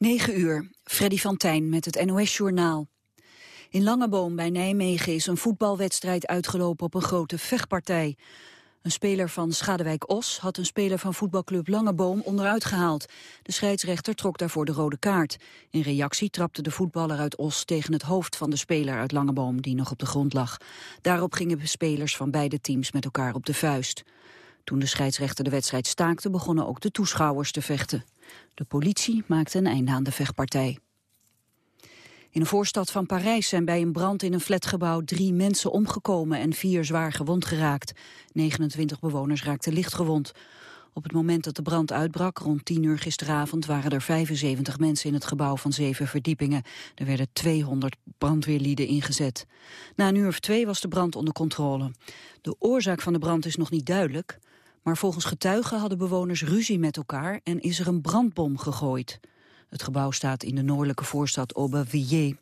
9 uur, Freddy van Tijn met het NOS-journaal. In Langeboom bij Nijmegen is een voetbalwedstrijd uitgelopen op een grote vechtpartij. Een speler van Schadewijk-Os had een speler van voetbalclub Langeboom onderuit gehaald. De scheidsrechter trok daarvoor de rode kaart. In reactie trapte de voetballer uit Os tegen het hoofd van de speler uit Langeboom die nog op de grond lag. Daarop gingen spelers van beide teams met elkaar op de vuist. Toen de scheidsrechter de wedstrijd staakte begonnen ook de toeschouwers te vechten. De politie maakte een einde aan de vechtpartij. In een voorstad van Parijs zijn bij een brand in een flatgebouw drie mensen omgekomen en vier zwaar gewond geraakt. 29 bewoners raakten lichtgewond. Op het moment dat de brand uitbrak, rond 10 uur gisteravond, waren er 75 mensen in het gebouw van zeven verdiepingen. Er werden 200 brandweerlieden ingezet. Na een uur of twee was de brand onder controle. De oorzaak van de brand is nog niet duidelijk. Maar volgens getuigen hadden bewoners ruzie met elkaar en is er een brandbom gegooid. Het gebouw staat in de noordelijke voorstad Aubervilliers.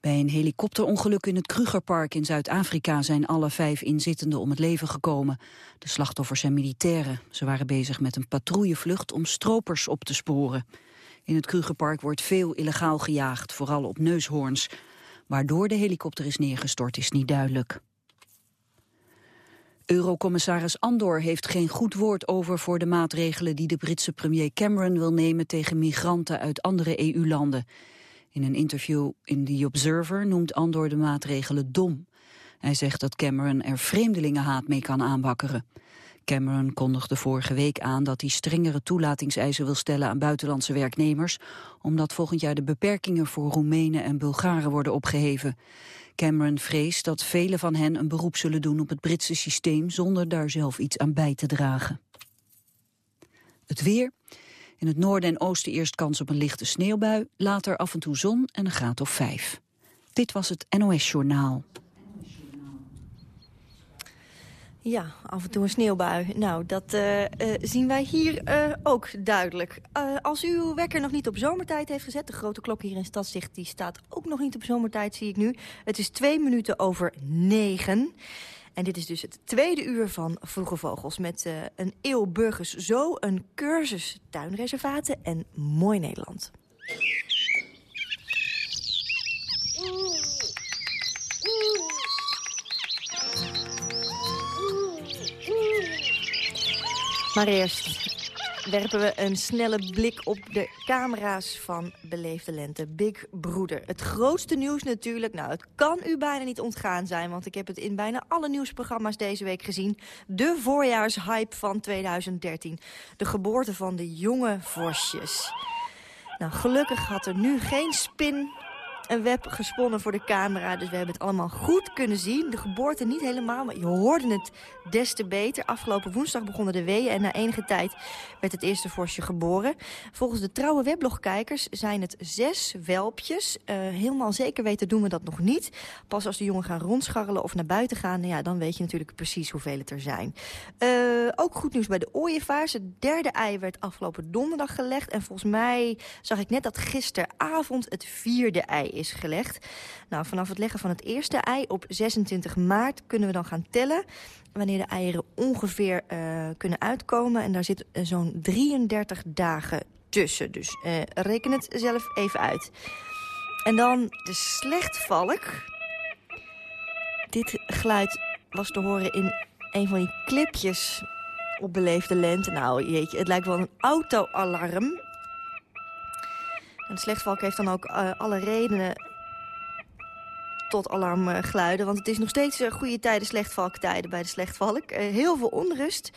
Bij een helikopterongeluk in het Krugerpark in Zuid-Afrika zijn alle vijf inzittenden om het leven gekomen. De slachtoffers zijn militairen. Ze waren bezig met een patrouillevlucht om stropers op te sporen. In het Krugerpark wordt veel illegaal gejaagd, vooral op neushoorns. Waardoor de helikopter is neergestort is niet duidelijk. Eurocommissaris Andor heeft geen goed woord over voor de maatregelen die de Britse premier Cameron wil nemen tegen migranten uit andere EU-landen. In een interview in The Observer noemt Andor de maatregelen dom. Hij zegt dat Cameron er vreemdelingenhaat mee kan aanwakkeren. Cameron kondigde vorige week aan dat hij strengere toelatingseisen wil stellen aan buitenlandse werknemers, omdat volgend jaar de beperkingen voor Roemenen en Bulgaren worden opgeheven. Cameron vreest dat velen van hen een beroep zullen doen op het Britse systeem zonder daar zelf iets aan bij te dragen. Het weer. In het noorden en oosten eerst kans op een lichte sneeuwbui, later af en toe zon en een graad of vijf. Dit was het NOS Journaal. Ja, af en toe een sneeuwbui. Nou, dat uh, uh, zien wij hier uh, ook duidelijk. als u uw wekker nog niet op zomertijd heeft gezet... de grote klok hier in Stadzicht die staat ook nog niet op zomertijd, zie ik nu. Het is twee minuten over negen. En dit is dus het tweede uur van Vroege Vogels... met een eeuw burgers zo, een cursus tuinreservaten en mooi Nederland. Maar eerst werpen we een snelle blik op de camera's van Beleefde Lente. Big Broeder. Het grootste nieuws natuurlijk, nou het kan u bijna niet ontgaan zijn... want ik heb het in bijna alle nieuwsprogramma's deze week gezien. De voorjaarshype van 2013. De geboorte van de jonge vosjes. Nou, gelukkig had er nu geen spin een web gesponnen voor de camera. Dus we hebben het allemaal goed kunnen zien. De geboorte niet helemaal, maar je hoorde het des te beter. Afgelopen woensdag begonnen de weeën en na enige tijd werd het eerste vosje geboren. Volgens de trouwe weblogkijkers zijn het zes welpjes. Uh, helemaal zeker weten doen we dat nog niet. Pas als de jongen gaan rondscharrelen of naar buiten gaan... Nou ja, dan weet je natuurlijk precies hoeveel het er zijn. Uh, ook goed nieuws bij de ooievaars. Het derde ei werd afgelopen donderdag gelegd. En volgens mij zag ik net dat gisteravond het vierde ei is gelegd. Nou, vanaf het leggen van het eerste ei op 26 maart kunnen we dan gaan tellen wanneer de eieren ongeveer uh, kunnen uitkomen. En daar zit uh, zo'n 33 dagen tussen. Dus uh, reken het zelf even uit. En dan de slechtvalk. Dit geluid was te horen in een van die clipjes op Beleefde Lente. Nou, jeetje, het lijkt wel een autoalarm. En slechtvalk heeft dan ook alle redenen tot alarmgeluiden. Want het is nog steeds uh, goede tijden, slechtvalktijden bij de slechtvalk. Uh, heel veel onrust.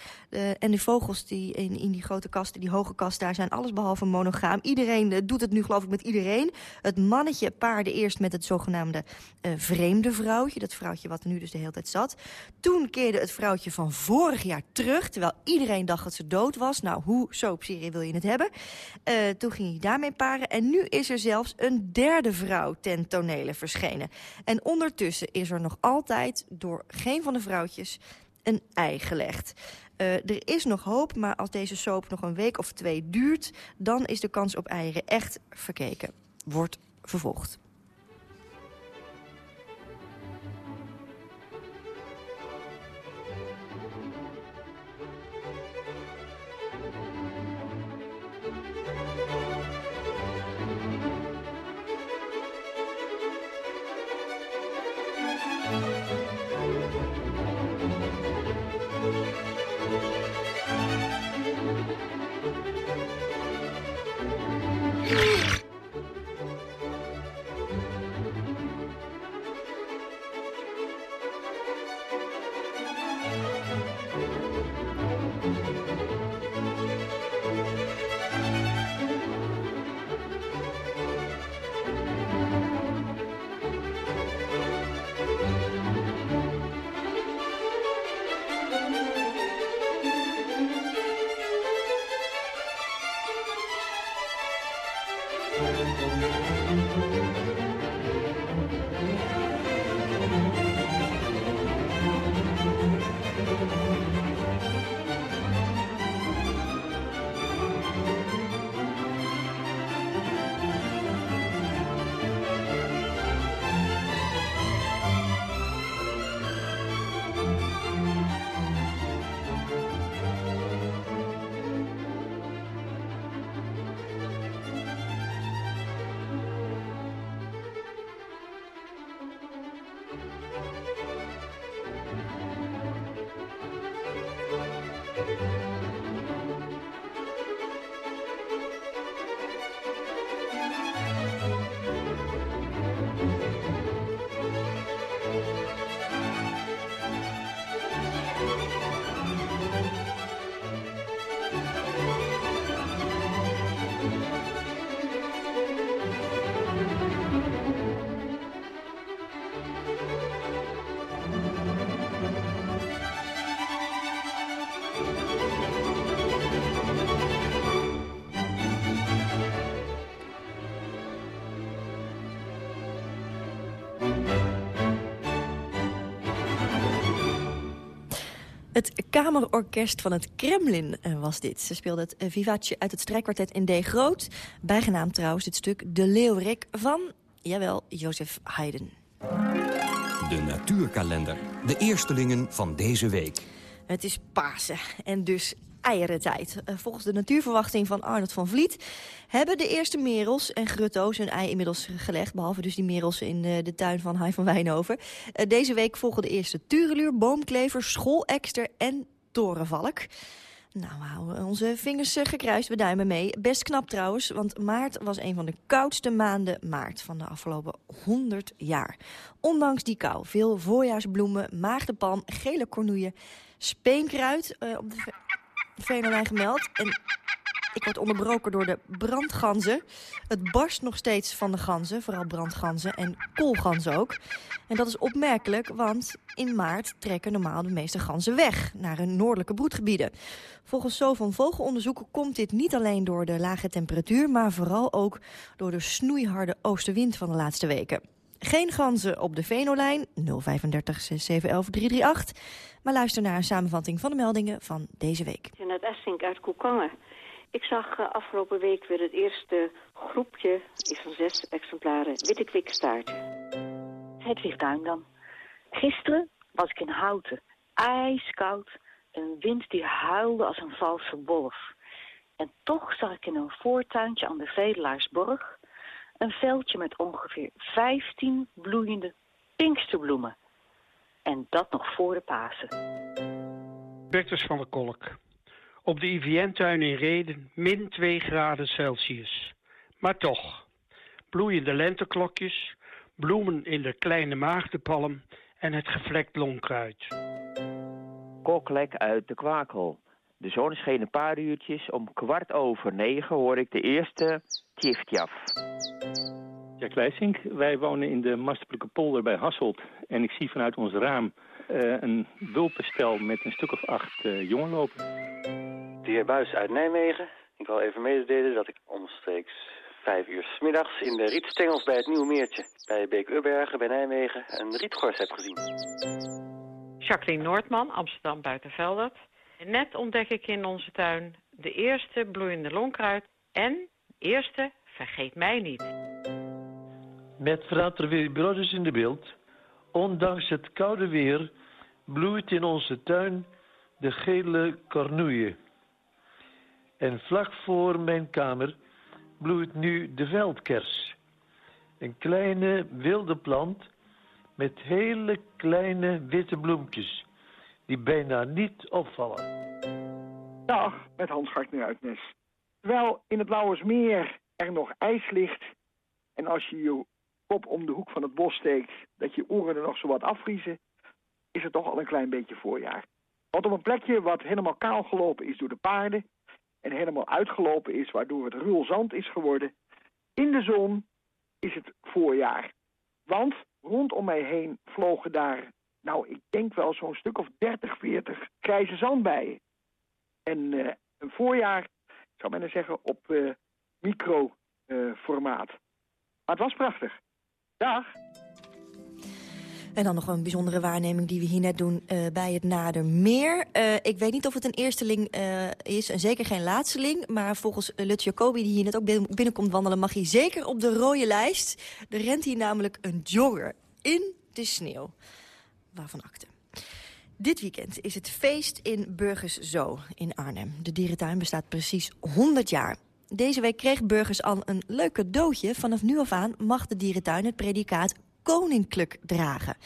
En de vogels die in, in die grote kasten, die hoge kast daar, zijn alles behalve monogaam. Iedereen doet het nu geloof ik met iedereen. Het mannetje paarde eerst met het zogenaamde vreemde vrouwtje. Dat vrouwtje wat er nu dus de hele tijd zat. Toen keerde het vrouwtje van vorig jaar terug, terwijl iedereen dacht dat ze dood was. Nou, hoe soapserie wil je het hebben? toen ging hij daarmee paren. En nu is er zelfs een derde vrouw ten tonele verschenen. En ondertussen is er nog altijd door geen van de vrouwtjes een ei gelegd. Uh, er is nog hoop, maar als deze soap nog een week of twee duurt... dan is de kans op eieren echt verkeken. Wordt vervolgd. Kamerorkest van het Kremlin eh, was dit. Ze speelde het eh, vivace uit het strijkkwartet in D groot. Bijgenaamd trouwens dit stuk De Leeuwerik van, jawel, Jozef Haydn. De natuurkalender. De eerstelingen van deze week. Het is Pasen en dus eierentijd. Eh, volgens de natuurverwachting van Arnold van Vliet... hebben de eerste merels en grutto's hun ei inmiddels gelegd. Behalve dus die merels in eh, de tuin van Hai van Wijnhoven. Eh, deze week volgen de eerste tureluur, boomklever, schoolekster en torenvalk. Nou, we houden onze vingers gekruist, we duimen mee. Best knap trouwens, want maart was een van de koudste maanden maart van de afgelopen 100 jaar. Ondanks die kou, veel voorjaarsbloemen, maagdenpalm, gele cornoeien, speenkruid op de Venolijn gemeld. En ik word onderbroken door de brandganzen. Het barst nog steeds van de ganzen, vooral brandganzen en koolganzen ook. En dat is opmerkelijk, want in maart trekken normaal de meeste ganzen weg... naar hun noordelijke broedgebieden. Volgens zo van Vogelonderzoek komt dit niet alleen door de lage temperatuur... maar vooral ook door de snoeiharde oostenwind van de laatste weken. Geen ganzen op de Venolijn 035 6711 338. Maar luister naar een samenvatting van de meldingen van deze week. het Essink uit Koekangen. Ik zag uh, afgelopen week weer het eerste groepje, is van zes exemplaren, witte kwikstaarten. Hedwig Duin dan. Gisteren was ik in Houten. Ijskoud. Een wind die huilde als een valse wolf. En toch zag ik in een voortuintje aan de Vedelaarsborg... een veldje met ongeveer 15 bloeiende pinksterbloemen. En dat nog voor de Pasen. Bertus van der Kolk. Op de IVN-tuin in Reden min 2 graden Celsius. Maar toch, bloeiende lenteklokjes, bloemen in de kleine maagdenpalm en het gevlekt lonkruid. Koklek uit de kwakel. De zon scheen een paar uurtjes. Om kwart over negen hoor ik de eerste tjiftjaf. Leisink, wij wonen in de Mastelijke polder bij Hasselt. En ik zie vanuit ons raam uh, een wulpenstel met een stuk of acht uh, jongen lopen. De heer Buis uit Nijmegen. Ik wil even mededelen dat ik omstreeks vijf uur s middags in de rietstengels bij het Nieuwe Meertje... bij Beek-Ubbergen bij Nijmegen een rietgors heb gezien. Jacqueline Noordman, Amsterdam Buitenveldert. Net ontdek ik in onze tuin de eerste bloeiende lonkruid en eerste vergeet mij niet. Met frater Broders in de beeld. Ondanks het koude weer bloeit in onze tuin de gele cornoeie. En vlak voor mijn kamer bloeit nu de veldkers. Een kleine wilde plant met hele kleine witte bloempjes die bijna niet opvallen. Dag, met Hans Gartner uit Nes. Terwijl in het Lauwersmeer er nog ijs ligt en als je je kop om de hoek van het bos steekt, dat je oren er nog zo wat afvriezen, is het toch al een klein beetje voorjaar. Want op een plekje wat helemaal kaal gelopen is door de paarden en helemaal uitgelopen is, waardoor het ruw zand is geworden, in de zon is het voorjaar. Want rondom mij heen vlogen daar, nou ik denk wel zo'n stuk of 30, 40 grijze zandbijen. En uh, een voorjaar, ik zou men zeggen, op uh, microformaat. Uh, maar het was prachtig. Dag. En dan nog een bijzondere waarneming die we hier net doen uh, bij het Nadermeer. Uh, ik weet niet of het een eersteling uh, is en zeker geen laatsteling. Maar volgens Lutz Jacobi, die hier net ook binnenkomt wandelen... mag hij zeker op de rode lijst. Er rent hier namelijk een jogger in de sneeuw. Waarvan akte. Dit weekend is het feest in Burgers Zoo in Arnhem. De dierentuin bestaat precies 100 jaar. Deze week kreeg Burgers al een leuk cadeautje. Vanaf nu af aan mag de dierentuin het predicaat koninklijk dragen.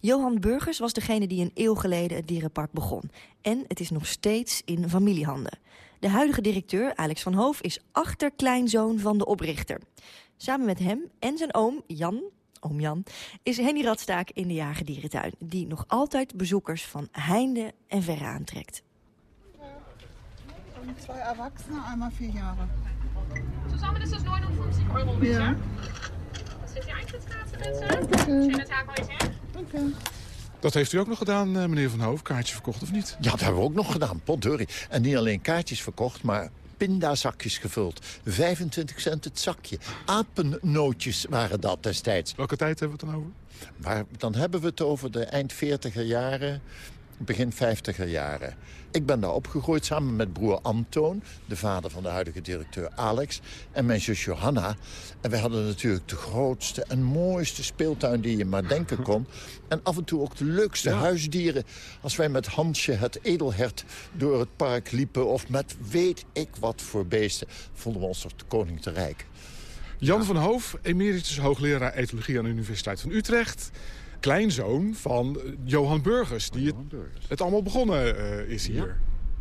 Johan Burgers was degene die een eeuw geleden het dierenpark begon. En het is nog steeds in familiehanden. De huidige directeur, Alex van Hoof, is achterkleinzoon van de oprichter. Samen met hem en zijn oom, Jan, oom Jan, is Henny Radstaak in de Jagerdierentuin... die nog altijd bezoekers van heinde en verre aantrekt. Zwei Erwachsene, einmal vier Jahre. Zusammen ist das 59 Euro, bitte. Ja. Das ist die Eintrittskarte, bitte. Schönen Tag heute. Okay. Dat heeft u ook nog gedaan, meneer Van Hoof. Kaartjes verkocht of niet? Ja, dat hebben we ook nog gedaan, potdorie. En niet alleen kaartjes verkocht, maar pindazakjes gevuld. 25 cent het zakje. Apennootjes waren dat destijds. Welke tijd hebben we het dan over? Maar dan hebben we het over de eind 40er jaren. Begin 50er jaren. Ik ben daar opgegroeid samen met broer Antoon, de vader van de huidige directeur Alex, en mijn zus Johanna. En wij hadden natuurlijk de grootste en mooiste speeltuin die je maar denken kon. En af en toe ook de leukste huisdieren. Als wij met Hansje, het edelhert, door het park liepen... of met weet ik wat voor beesten, vonden we ons toch de koning te rijk. Jan van Hoof, emeritus hoogleraar etologie aan de Universiteit van Utrecht. Kleinzoon van Johan Burgers, die het, het allemaal begonnen eh, is hier.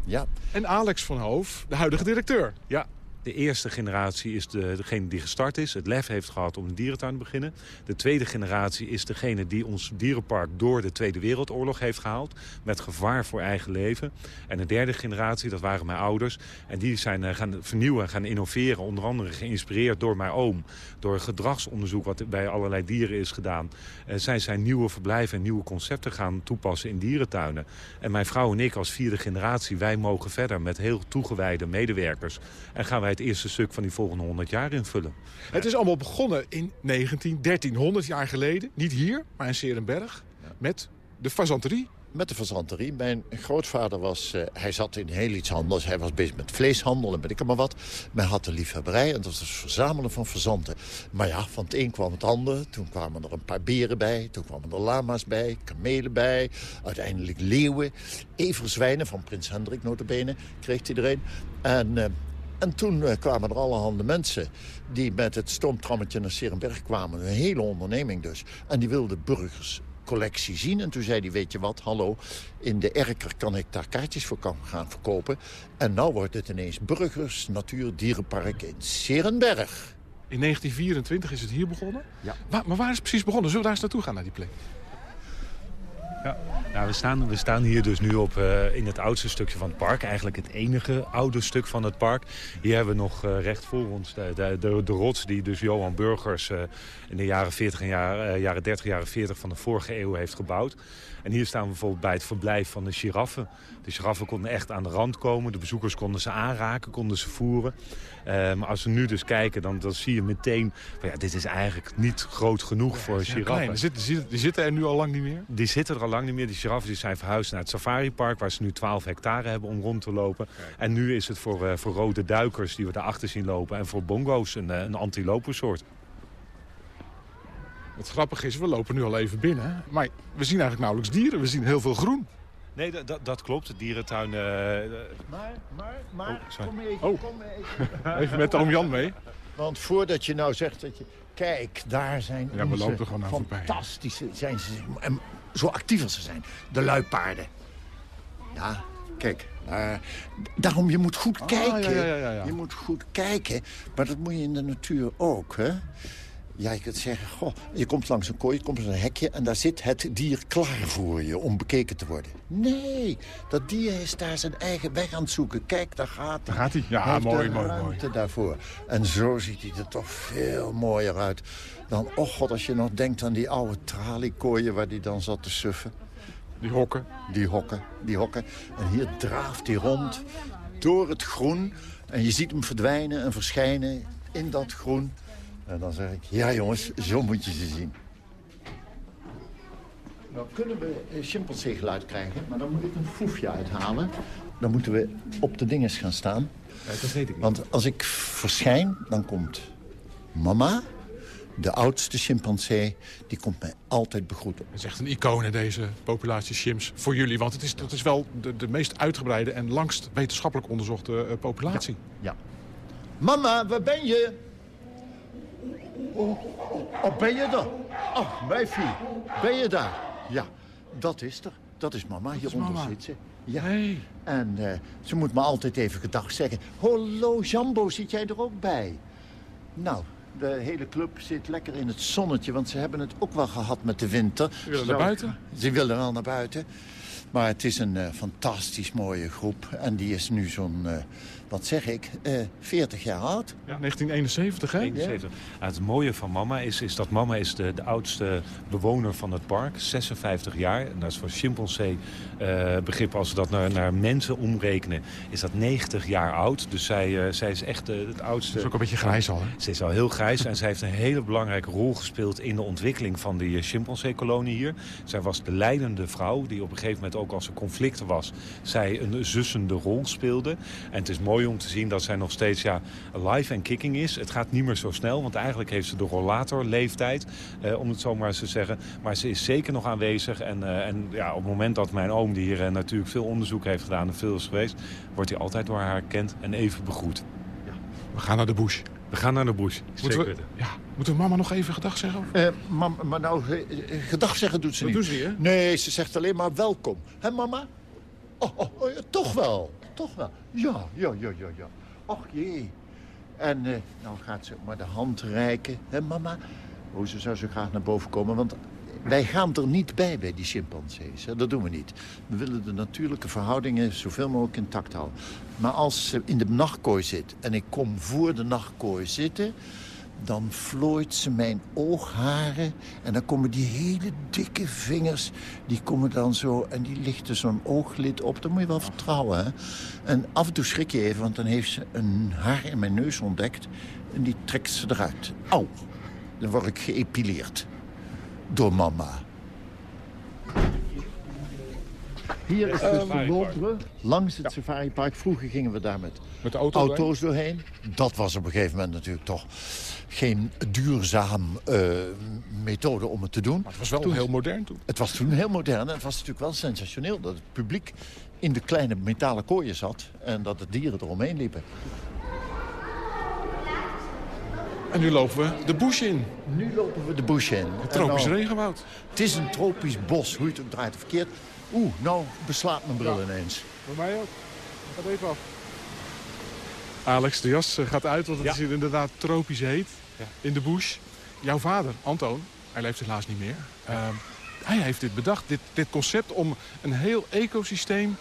Ja. En Alex van Hoof, de huidige directeur. Ja, de eerste generatie is de, degene die gestart is. Het lef heeft gehad om een dierentuin te beginnen. De tweede generatie is degene die ons dierenpark door de Tweede Wereldoorlog heeft gehaald. Met gevaar voor eigen leven. En de derde generatie, dat waren mijn ouders. En die zijn eh, gaan vernieuwen, gaan innoveren. Onder andere geïnspireerd door mijn oom. Door gedragsonderzoek wat bij allerlei dieren is gedaan. Uh, zij zijn nieuwe verblijven en nieuwe concepten gaan toepassen in dierentuinen. En mijn vrouw en ik als vierde generatie, wij mogen verder met heel toegewijde medewerkers. En gaan wij het eerste stuk van die volgende 100 jaar invullen. Het is allemaal begonnen in 1913, 100 jaar geleden. Niet hier, maar in Serenberg. Met de fazanterie. Met de fazanterie. Mijn grootvader was, uh, hij zat in heel iets anders. Hij was bezig met vleeshandel en weet ik maar wat. Men had de liefhebberij en dat was het verzamelen van fazanten. Maar ja, van het een kwam het ander. Toen kwamen er een paar beren bij. Toen kwamen er lama's bij, kamelen bij. Uiteindelijk leeuwen. Everzwijnen van prins Hendrik notabene kreeg iedereen. En... Uh, en toen uh, kwamen er allerhande mensen die met het stoomtrammetje naar Serenberg kwamen. Een hele onderneming dus. En die wilden burgerscollectie zien. En toen zei hij, weet je wat, hallo, in de Erker kan ik daar kaartjes voor gaan verkopen. En nou wordt het ineens Burgers Natuur Dierenpark in Serenberg. In 1924 is het hier begonnen? Ja. Maar, maar waar is het precies begonnen? Zullen we daar eens naartoe gaan, naar die plek? Ja. Nou, we, staan, we staan hier dus nu op, uh, in het oudste stukje van het park. Eigenlijk het enige oude stuk van het park. Hier hebben we nog uh, recht voor ons de, de, de, rots die dus Johan Burgers uh, in de jaren, 40 en jaren, jaren 30, jaren 40 van de vorige eeuw heeft gebouwd. En hier staan we bijvoorbeeld bij het verblijf van de giraffen. De giraffen konden echt aan de rand komen. De bezoekers konden ze aanraken, konden ze voeren. Uh, maar als we nu dus kijken, dan, dan zie je meteen... Ja, dit is eigenlijk niet groot genoeg ja, voor giraffen. Die zitten, die zitten er nu al lang niet meer? Die zitten er al lang niet meer. Die giraffen die zijn verhuisd naar het safaripark... waar ze nu 12 hectare hebben om rond te lopen. En nu is het voor, uh, voor rode duikers die we daarachter zien lopen... en voor bongo's een, een antilopensoort. Het grappige is, we lopen nu al even binnen. Maar we zien eigenlijk nauwelijks dieren. We zien heel veel groen. Nee, dat, dat klopt. De dierentuin... Uh... Maar, maar, maar, oh, kom even, oh. kom even. even met oom Jan mee. Want voordat je nou zegt dat je... Kijk, daar zijn ja, we lopen er gewoon fantastische... Zijn ze, en zo actief als ze zijn. De luipaarden. Ja, kijk. Uh, daarom, je moet goed Ah, kijken. ja, ja, ja, ja. Je moet goed kijken. Maar dat moet je in de natuur ook, hè? Ja, je kunt zeggen, goh, je komt langs een kooi, je komt langs een hekje... en daar zit het dier klaar voor je om bekeken te worden. Nee, dat dier is daar zijn eigen weg aan het zoeken. Kijk, daar gaat hij. Daar gaat hij? Ja, hij mooi, de mooi, ruimte mooi. daarvoor. En zo ziet hij er toch veel mooier uit. Dan, oh god, als je nog denkt aan die oude traliekooien... waar hij dan zat te suffen. Die hokken. Die hokken, die hokken. En hier draaft hij rond door het groen. En je ziet hem verdwijnen en verschijnen in dat groen... En dan zeg ik, ja jongens, zo moet je ze zien. Nou kunnen we chimpansee geluid krijgen, maar dan moet ik een foefje uithalen. Dan moeten we op de dinges gaan staan. Ja, dat weet ik niet. Want als ik verschijn, dan komt mama, de oudste chimpansee, die komt mij altijd begroeten. Het is echt een icoon in deze populatie chimps voor jullie. Want het is, het is wel de, de meest uitgebreide en langst wetenschappelijk onderzochte uh, populatie. Ja. ja. Mama, waar ben je? Oh, oh, ben je er? Oh, wijfie, ben je daar? Ja, dat is er. Dat is mama. Hieronder mama. zit ze. Ja. Hey. En uh, ze moet me altijd even gedag zeggen. Hallo, Jambo, zit jij er ook bij? Nou, de hele club zit lekker in het zonnetje... want ze hebben het ook wel gehad met de winter. Ze willen naar buiten? Ze willen wel naar buiten. Maar het is een uh, fantastisch mooie groep. En die is nu zo'n uh, wat zeg ik, eh 40 jaar oud. Ja, 1971, hè? 71. Ja, het mooie van mama is, is dat mama is de, de oudste bewoner van het park. 56 jaar. En dat is voor chimpansee eh, begrip als we dat naar, naar mensen omrekenen. Is dat 90 jaar oud. Dus zij, eh, zij is echt eh, het oudste. Dat is ook een beetje grijs al, hè? Ze is al heel grijs en zij heeft een hele belangrijke rol gespeeld... in de ontwikkeling van die eh, chimpansee-kolonie hier. Zij was de leidende vrouw die op een gegeven moment ook als er conflicten was... zij een zussende rol speelde. En het is mooi om te zien dat zij nog steeds ja, live en kicking is. Het gaat niet meer zo snel, want eigenlijk heeft ze de rollatorleeftijd... Eh, om het zo maar eens te zeggen. Maar ze is zeker nog aanwezig. En, eh, en ja, op het moment dat mijn oom, die hier eh, natuurlijk veel onderzoek heeft gedaan... en veel is geweest, wordt hij altijd door haar herkend en even begroet. We gaan naar de bush. We gaan naar de bush. Moeten Zeker we, weten. ja, moeten we mama nog even gedag zeggen? Eh, maar, maar nou, gedag zeggen doet ze Dat niet. doet ze hè? Nee, ze zegt alleen maar welkom. Hé, mama? Oh, oh, oh, ja, toch wel. Toch wel. Ja, ja, ja, ja, ja. Och jee. En eh, nou gaat ze maar de hand reiken. Hé, mama? Oh, ze zou zo graag naar boven komen, want wij gaan er niet bij bij die chimpansees. Hè? Dat doen we niet. We willen de natuurlijke verhoudingen zoveel mogelijk intact houden. Maar als ze in de nachtkooi zit en ik kom voor de nachtkooi zitten... dan vlooit ze mijn oogharen en dan komen die hele dikke vingers... die komen dan zo en die lichten zo'n ooglid op. Dat moet je wel vertrouwen, hè? En af en toe schrik je even, want dan heeft ze een haar in mijn neus ontdekt... en die trekt ze eruit. Au, dan word ik geëpileerd. Door mama. Hier is dus de loopbrug langs het safaripark. Vroeger gingen we daar met, Met de auto auto's doorheen. Dat was op een gegeven moment natuurlijk toch geen duurzaam eh, methode om het te doen. Maar het was wel heel modern toen. Het was toen heel modern en het was natuurlijk wel sensationeel... dat het publiek in de kleine metalen kooien zat... en dat de dieren eromheen liepen. En nu lopen we de bush in. Nu lopen we de bush in. Het tropisch nou, regenwoud. Het is een tropisch bos, hoe je het ook draait of verkeerd. Oeh, nou beslaat mijn bril ineens. Bij mij ook. Gaat even af. Alex, de jas eh, gaat uit, want het is hier inderdaad tropisch heet. In de bush. Jouw vader, Antoon, hij leeft helaas niet meer. Ehm, hij heeft dit bedacht, dit, dit concept om een heel ecosysteem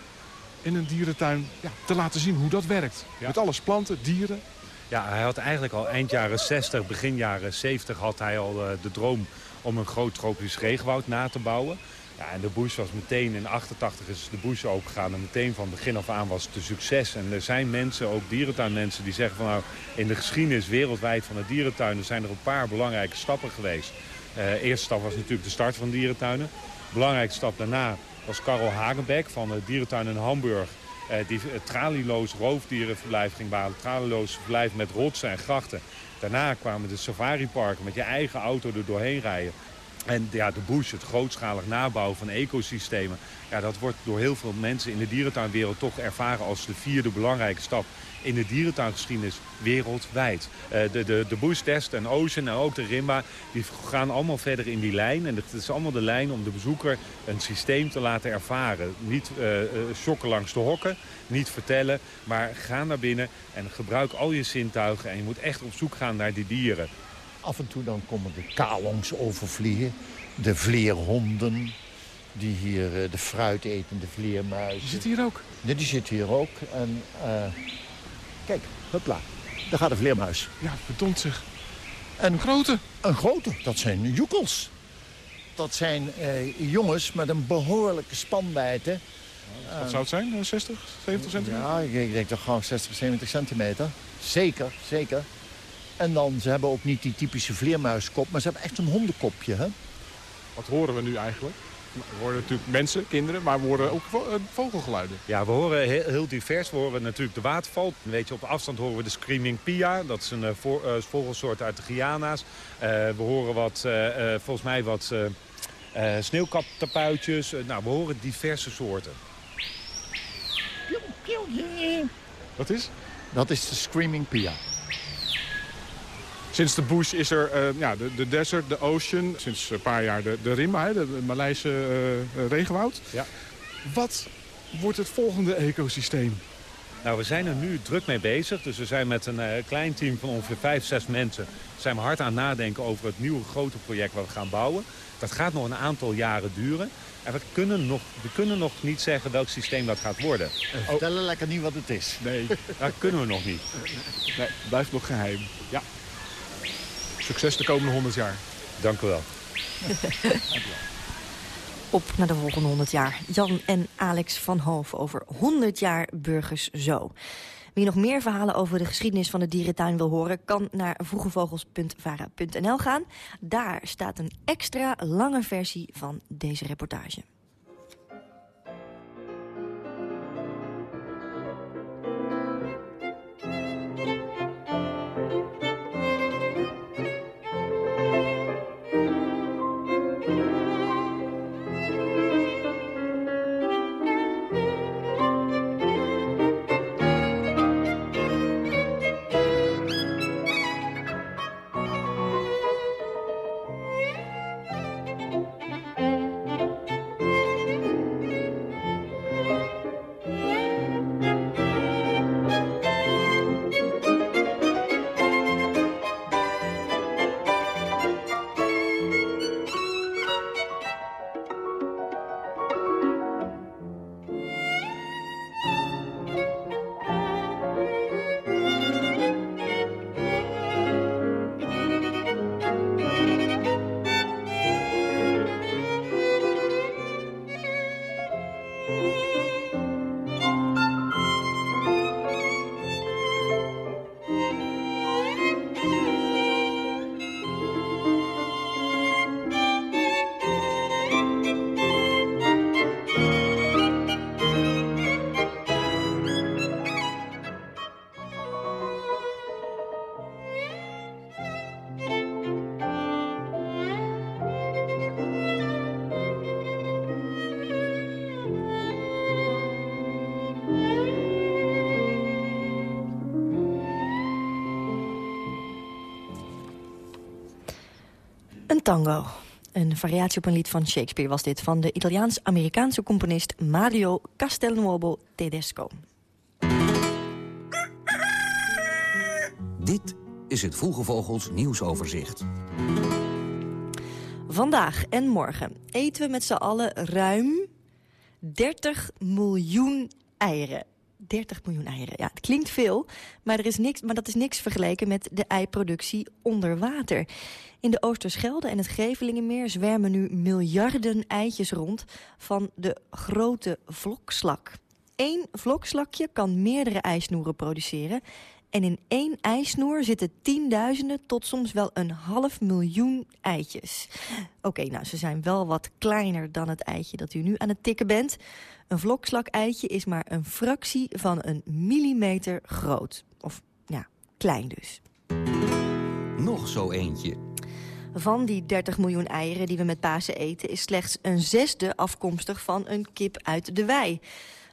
in een dierentuin ja, te laten zien hoe dat werkt. Met alles planten, dieren. Ja, hij had eigenlijk al eind jaren 60, begin jaren 70 had hij al eh, de droom om een groot tropisch regenwoud na te bouwen. Ja, en de bush was meteen, in 88 is de bush opengegaan en meteen van begin af aan was het een succes. En er zijn mensen, ook dierentuinmensen, die zeggen van nou, in de geschiedenis wereldwijd van de dierentuinen zijn er een paar belangrijke stappen geweest. Eh eerste stap was natuurlijk de start van dierentuinen. Belangrijke stap daarna was Karel Hagenbeck van de dierentuin in Hamburg. eh, die het tralieloos roofdierenverblijf ging bouwen. Tralieloos verblijf met rotsen en grachten. Daarna kwamen de safariparken met je eigen auto er doorheen rijden. En ja, de bush, het grootschalig nabouwen van ecosystemen... Ja, dat wordt door heel veel mensen in de dierentuinwereld toch ervaren als de vierde belangrijke stap in de dierentuingeschiedenis wereldwijd. Eh, de, de, de Bush Test en Ocean en ook de Rimba, die gaan allemaal verder in die lijn. En het is allemaal de lijn om de bezoeker een systeem te laten ervaren. Niet shocken langs de hokken, niet vertellen, maar ga naar binnen en gebruik al je zintuigen. En je moet echt op zoek gaan naar die dieren. Af en toe dan komen de kalongs overvliegen. De vleerhonden. Die hier eh, de fruitetende vleermuizen. Die zit hier ook? Nee, die zit hier ook. En eh, kijk, hupla. Daar gaat de vleermuis. Ja, verdomd zich. Een grote? Een grote. Dat zijn joekels. Dat zijn eh, jongens met een behoorlijke spanwijdte. Wat zou het zijn? Eh, 60, 70 centimeter? Ja, ik, ik denk toch gewoon 60, 70 centimeter. Zeker, zeker. En dan, ze hebben ook niet die typische vleermuiskop, maar ze hebben echt een hondenkopje, hè? Wat horen we nu eigenlijk? We horen natuurlijk mensen, kinderen, maar we horen ook eh, vogelgeluiden. Ja, we horen heel, heel divers. We horen natuurlijk de waterval. Weet je, op afstand horen we de screaming pia. Dat is een eh, voor- eh, vogelsoort uit de Guyana's. Eh, we horen wat, eh, eh, volgens mij wat eh eh, sneeuwkaptapuitjes. Nou, we horen diverse soorten. Wat is? Dat is de Screaming Pia. Sinds de bush is er eh, ja, de, de desert, de ocean. Sinds een paar jaar de, de Rimba, hè, de, Maleise eh, eh, regenwoud. Ja. Wat wordt het volgende ecosysteem? Nou, we zijn er nu druk mee bezig. Dus we zijn met een eh, klein team van ongeveer vijf, zes mensen... zijn we hard aan het nadenken over het nieuwe grote project wat we gaan bouwen. Dat gaat nog een aantal jaren duren. En we kunnen nog, we kunnen nog niet zeggen welk systeem dat gaat worden. Oh. Vertellen lekker niet wat het is. Nee. Dat kunnen we nog niet. Nee, blijft nog geheim. Succes de komende 100 jaar. Dank u wel. Op naar de volgende 100 jaar. Jan en Alex van Hoof over 100 jaar Burgers Zo. Wie nog meer verhalen over de geschiedenis van de dierentuin wil horen... kan naar vroegevogels.vara.nl gaan. Daar staat een extra lange versie van deze reportage. Een tango. Een variatie op een lied van Shakespeare was dit... van de Italiaans-Amerikaanse componist Mario Castelnuovo Tedesco. Dit is het Vroege Vogels nieuwsoverzicht. Vandaag en morgen eten we met z'n allen ruim 30 miljoen eieren. 30 miljoen eieren. Ja, het klinkt veel, maar, er is niks, maar dat is niks vergeleken met de eiproductie onder water. In de Oosterschelde en het Grevelingenmeer zwermen nu miljarden eitjes rond van de grote vlokslak. Eén vlokslakje kan meerdere eisnoeren produceren. En in één eisnoer zitten tienduizenden tot soms wel een half miljoen eitjes. Oké, nou, ze zijn wel wat kleiner dan het eitje dat u nu aan het tikken bent. Een vlokslak-eitje is maar een fractie van een millimeter groot. Of ja, klein dus. Nog zo eentje. Van die 30 miljoen eieren die we met Pasen eten... is slechts een zesde afkomstig van een kip uit de wei.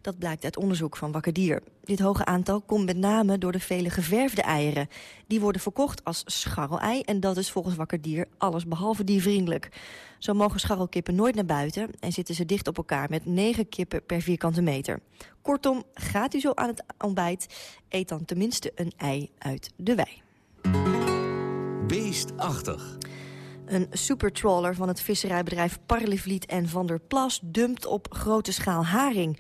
Dat blijkt uit onderzoek van Wakker Dier. Dit hoge aantal komt met name door de vele geverfde eieren. Die worden verkocht als scharrelei en dat is volgens Wakker Dier alles behalve diervriendelijk. Zo mogen scharrelkippen nooit naar buiten en zitten ze dicht op elkaar met 9 kippen per vierkante meter. Kortom, gaat u zo aan het ontbijt, eet dan tenminste een ei uit de wei. Beestachtig. Een supertrawler van het visserijbedrijf Parlevliet en Van der Plas dumpt op grote schaal haring.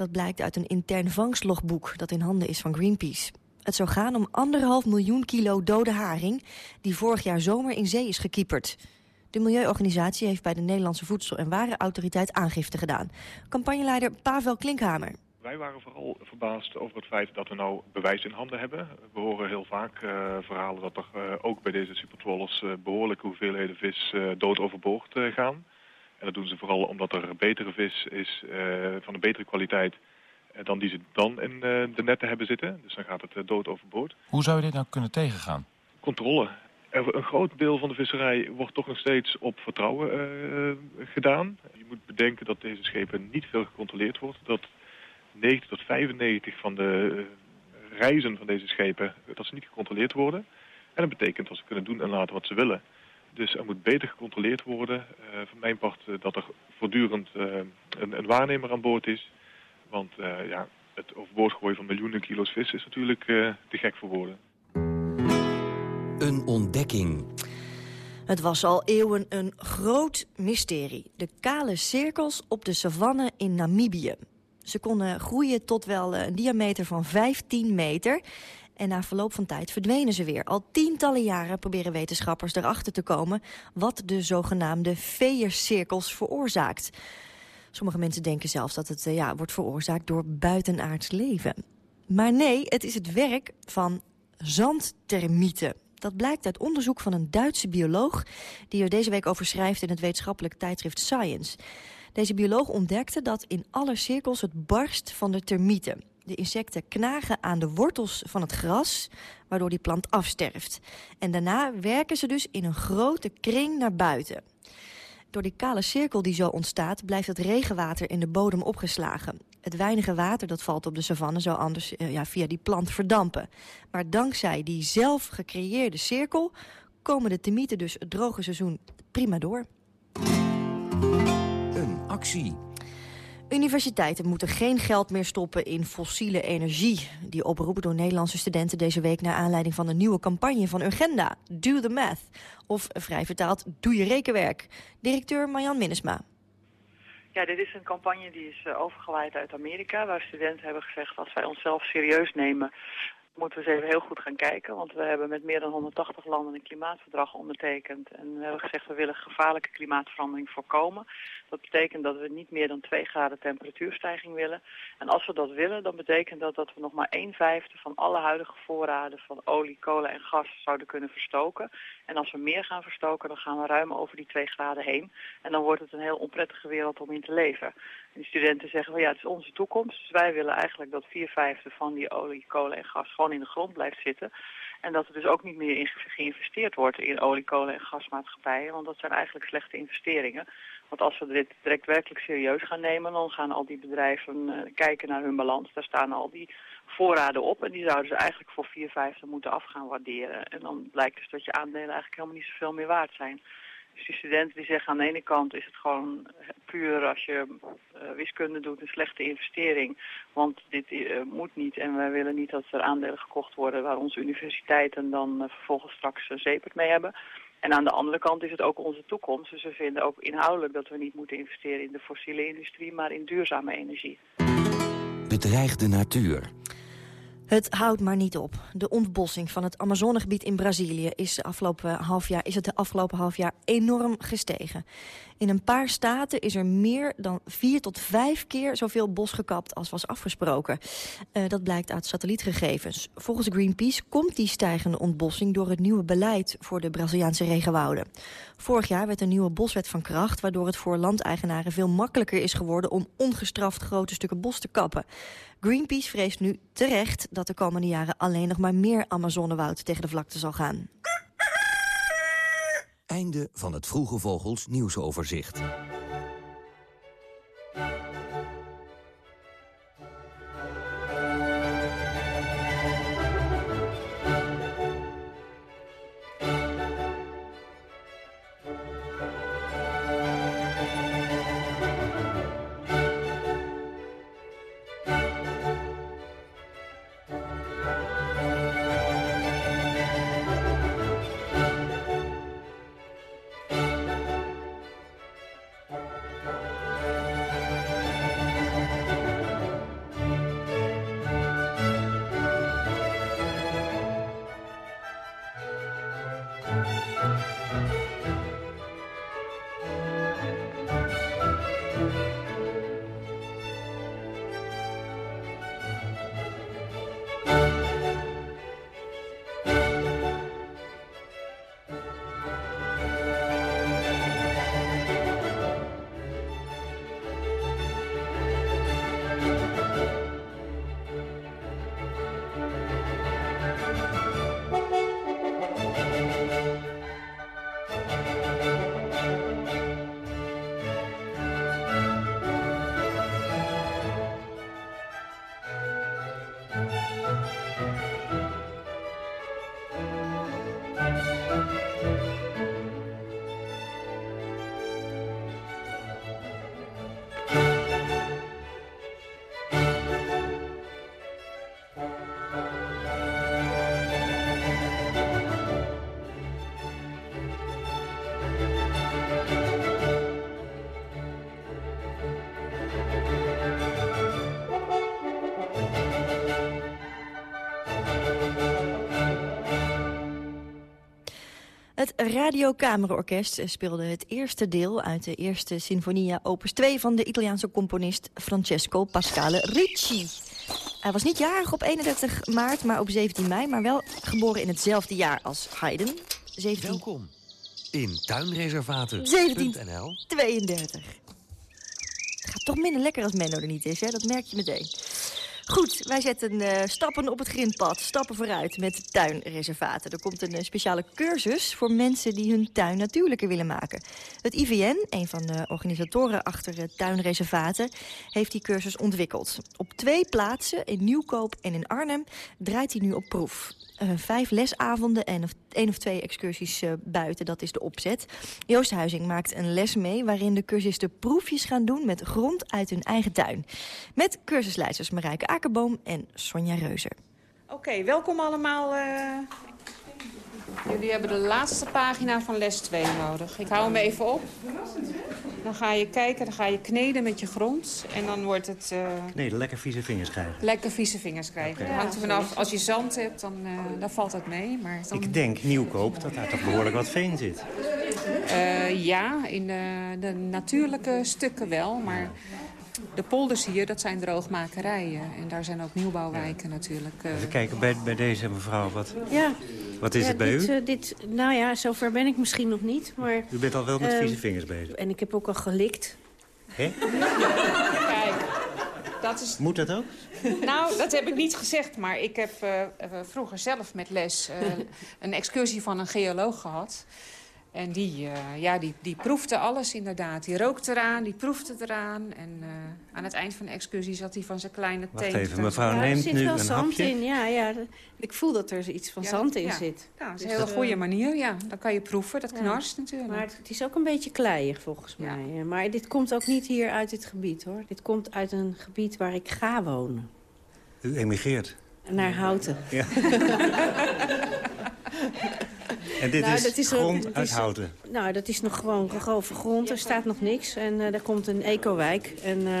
Dat blijkt uit een intern vangstlogboek dat in handen is van Greenpeace. Het zou gaan om anderhalf miljoen kilo dode haring... die vorig jaar zomer in zee is gekieperd. De milieuorganisatie heeft bij de Nederlandse Voedsel- en Warenautoriteit aangifte gedaan. Campagneleider Pavel Klinkhamer. Wij waren vooral verbaasd over het feit dat we nou bewijs in handen hebben. We horen heel vaak uh, verhalen dat er uh, ook bij deze supertrawlers uh, behoorlijke hoeveelheden vis dood overboord gaan. En dat doen ze vooral omdat er betere vis is van een betere kwaliteit dan die ze dan in de netten hebben zitten. Dus dan gaat het dood overboord. Hoe zou je dit nou kunnen tegengaan? Controle. Een groot deel van de visserij wordt toch nog steeds op vertrouwen gedaan. Je moet bedenken dat deze schepen niet veel gecontroleerd wordt. Dat 90 tot 95 van de reizen van deze schepen, dat ze niet gecontroleerd worden. En dat betekent dat ze kunnen doen en laten wat ze willen. Dus er moet beter gecontroleerd worden. Uh, van mijn part uh, dat er voortdurend uh, een, een, waarnemer aan boord is. Want ja, het overboord gooien van miljoenen kilo's vis is natuurlijk eh, te gek voor woorden. Een ontdekking. Het was al eeuwen een groot mysterie. De kale cirkels op de savanne in Namibië. Ze konden groeien tot wel een diameter van 15 meter. En na verloop van tijd verdwenen ze weer. Al tientallen jaren proberen wetenschappers erachter te komen... wat de zogenaamde veerscirkels veroorzaakt. Sommige mensen denken zelfs dat het ja, wordt veroorzaakt door buitenaards leven. Maar nee, het is het werk van zandtermieten. Dat blijkt uit onderzoek van een Duitse bioloog... die er deze week over schrijft in het wetenschappelijk tijdschrift Science. Deze bioloog ontdekte dat in alle cirkels het barst van de termieten. De insecten knagen aan de wortels van het gras, waardoor die plant afsterft. En daarna werken ze dus in een grote kring naar buiten. Door die kale cirkel die zo ontstaat, blijft het regenwater in de bodem opgeslagen. Het weinige water dat valt op de savanne zou anders uh, ja, via die plant verdampen. Maar dankzij die zelf gecreëerde cirkel komen de termieten dus het droge seizoen prima door. Een actie. Universiteiten moeten geen geld meer stoppen in fossiele energie. Die oproepen door Nederlandse studenten deze week... naar aanleiding van een nieuwe campagne van Urgenda. Do the math. Of vrij vertaald, doe je rekenwerk. Directeur Marjan Minnesma. Ja, dit is een campagne die is uh, overgeleid uit Amerika... waar studenten hebben gezegd, als wij onszelf serieus nemen moeten we eens even heel goed gaan kijken. Want we hebben met meer dan 180 landen een klimaatverdrag ondertekend. En we hebben gezegd we willen gevaarlijke klimaatverandering voorkomen. Dat betekent dat we niet meer dan 2 graden temperatuurstijging willen. En als we dat willen, dan betekent dat dat we nog maar 1 vijfde van alle huidige voorraden van olie, kolen en gas zouden kunnen verstoken. En als we meer gaan verstoken, dan gaan we ruim over die 2 graden heen. En dan wordt het een heel onprettige wereld om in te leven. En die studenten zeggen, well, ja, het is onze toekomst. Dus wij willen eigenlijk dat 4 vijfde van die olie, kolen en gas gewoon in de grond blijft zitten. En dat er dus ook niet meer in geïnvesteerd wordt in olie, kolen en gasmaatschappijen. Want dat zijn eigenlijk slechte investeringen. Want als we dit direct werkelijk serieus gaan nemen, dan gaan al die bedrijven uh, kijken naar hun balans. Daar staan al die voorraden op en die zouden ze eigenlijk voor 4 vijfde moeten af gaan waarderen. En dan blijkt dus dat je aandelen eigenlijk helemaal niet zoveel meer waard zijn. Dus die studenten die zeggen aan de ene kant is het gewoon puur als je uh, wiskunde doet een slechte investering. Want dit moet niet en wij willen niet dat er aandelen gekocht worden waar onze universiteiten dan vervolgens straks zeepert mee hebben. En aan de andere kant is het ook onze toekomst. Dus we vinden ook inhoudelijk dat we niet moeten investeren in de fossiele industrie, maar in duurzame energie. Bedreigde natuur. Het houdt maar niet op. De ontbossing van het Amazonegebied in Brazilië is, afgelopen half jaar, is het de afgelopen half jaar enorm gestegen. In een paar staten is er meer dan vier tot vijf keer zoveel bos gekapt als was afgesproken. Uh, dat blijkt uit satellietgegevens. Volgens Greenpeace komt die stijgende ontbossing door het nieuwe beleid voor de Braziliaanse regenwouden. Vorig jaar werd een nieuwe boswet van kracht, waardoor het voor landeigenaren veel makkelijker is geworden om ongestraft grote stukken bos te kappen. Greenpeace vreest nu terecht dat de komende jaren alleen nog maar meer Amazonewoud tegen de vlakte zal gaan. Einde van het Vroege Vogels nieuwsoverzicht. Radiokamerorkest speelde het eerste deel uit de eerste Sinfonia opus 2 van de Italiaanse componist Francesco Pasquale Ricci. Hij was niet jarig op 31 maart, maar op 17 mei, maar wel geboren in hetzelfde jaar als Haydn. 17... Welkom in tuinreservaten.nl 1732. Het gaat toch minder lekker als Menno er niet is, hè? dat merk je meteen. Goed, wij zetten uh, stappen op het grindpad, stappen vooruit met tuinreservaten. Er komt een uh, speciale cursus voor mensen die hun tuin natuurlijker willen maken. Het IVN, een van de organisatoren achter tuinreservaten, heeft die cursus ontwikkeld. Op twee plaatsen, in Nieuwkoop en in Arnhem, draait hij nu op proef. Uh, vijf lesavonden en of, één of twee excursies uh, buiten, dat is de opzet. Joost Huizing maakt een les mee waarin de cursisten proefjes gaan doen met grond uit hun eigen tuin. Met cursusleiders Marijke Akerboom en Sonja Reuzer. Oké, welkom allemaal. Jullie hebben de laatste pagina van les 2 nodig. Ik hou hem even op. Dan ga je kijken, dan ga je kneden met je grond. En dan wordt het... Uh... Kneden, lekker vieze vingers krijgen. Lekker vieze vingers krijgen. Okay. Hangt er vanaf. Als je zand hebt, dan, uh, dan valt dat mee. Maar dan... Ik denk nieuwkoop dat daar toch behoorlijk wat veen zit. Uh, ja, in de, de, natuurlijke stukken wel. Maar de polders hier, dat zijn droogmakerijen. En daar zijn ook nieuwbouwwijken ja. natuurlijk. Even kijken, bij, bij deze mevrouw, wat, ja. wat is ja, het bij dit, u? Uh, dit, nou ja, zover ben ik misschien nog niet. Maar, u bent al wel met uh, vieze vingers bezig. En ik heb ook al gelikt. Hé? Kijk, dat is... Moet dat ook? Nou, dat heb ik niet gezegd, maar ik heb uh, vroeger zelf met les een excursie van een geoloog gehad. En die, uh, ja, die, die proefde alles inderdaad. Die rookte eraan, die proefde eraan. En uh, aan het eind van de excursie zat hij van zijn kleine Wacht teen. even, mevrouw ja, neemt er zit nu wel een zand hapje. in, ja, ja. Ik voel dat er iets van Ja, zand in ja. zit. Ja, dat is Dus een hele dat, goede eh, manier, ja. Dan kan je proeven, dat Ja. knarst natuurlijk. Maar het, het is ook een beetje kleiig volgens mij. Maar dit komt ook niet hier uit dit gebied, hoor. Dit komt uit een gebied waar ik ga wonen. U emigreert. Naar Houten. Ja. En dit Nou, is dat is grond uit is- houten. Nou, dat is nog gewoon grove grond. Er staat nog niks. En eh daar komt een ecowijk. En eh,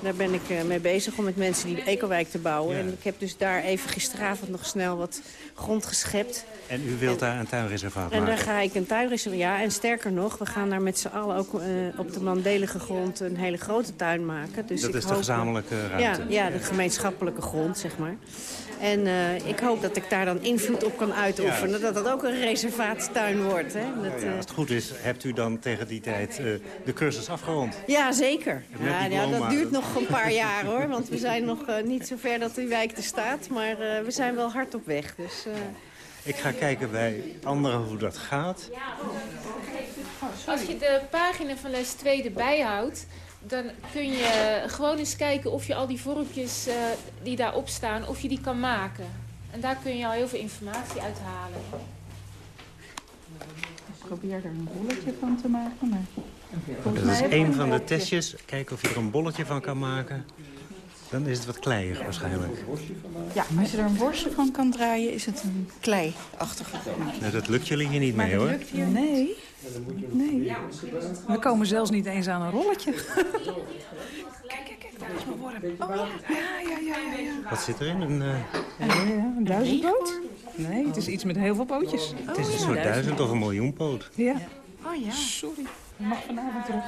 daar ben ik eh, mee bezig om met mensen die de ecowijk te bouwen. Ja. En ik heb dus daar even gisteravond nog snel wat grond geschept. En u wilt daar een tuinreservaat En daar maken. ga ik een tuinreservaat... Ja, en sterker nog, we gaan daar met z'n allen ook op de mandelige grond een hele grote tuin maken. Dus Dat ik is de hoop- gezamenlijke ruimte. Ja, ja, de gemeenschappelijke grond, zeg maar. En eh, ik hoop dat ik daar dan invloed op kan uitoefenen. Dat dat ook een reservaatstuin wordt. Hè? Dat, Ja, eh, als het goed is, hebt u dan tegen die tijd eh, de cursus afgerond. Ja, zeker. Ja, ja, dat duurt nog een paar jaar hoor. Want we zijn nog eh, niet zo ver dat die wijk er staat. Maar eh, we zijn wel hard op weg. Dus, eh, Ik ga kijken bij anderen hoe dat gaat. Als je de pagina van les 2 erbij houdt, dan kun je gewoon eens kijken of je al die vormpjes eh, die daarop staan, of je die kan maken. En daar kun je al heel veel informatie uit halen. Ik probeer er een bolletje van te maken. Maar... Dat is een van de testjes. Kijken of je er een bolletje van kan maken. Dan is het wat kleiig waarschijnlijk. Ja, als je er een worstje van kan draaien, is het een kleiachtige grond. Nou, dat lukt jullie hier niet Maar mee dat hoor. lukt hier Nee. Nee. We komen zelfs niet eens aan een rolletje. Kijk, kijk, kijk, daar is mijn worm. Oh ja, ja, ja, ja, ja. ja. Wat zit erin? Een, eh, Ja, ja, een duizendpoot? Nee, het is iets met heel veel pootjes. het is een soort duizend of een miljoenpoot. Ja. Oh ja. Sorry. Mag vanavond terug.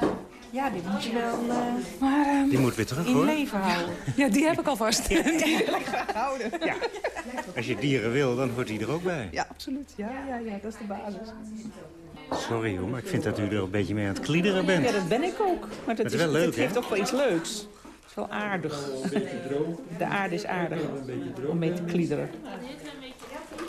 Ja, dit moet je wel eh, Maar ehm, Die moet weer terug in hoor. leven houden. ja, die heb ik alvast. Die houden. Ja. Als je dieren wil, dan hoort die er ook bij. Ja, absoluut. Ja, ja, ja, dat is de basis. Sorry hoor, maar ik vind dat u er een beetje mee aan het kliederen bent. Ja, dat ben ik ook. Maar dat, is wel leuk, Het heeft hè? ook wel iets leuks. Het is wel aardig. De aarde is aardig om mee te kliederen.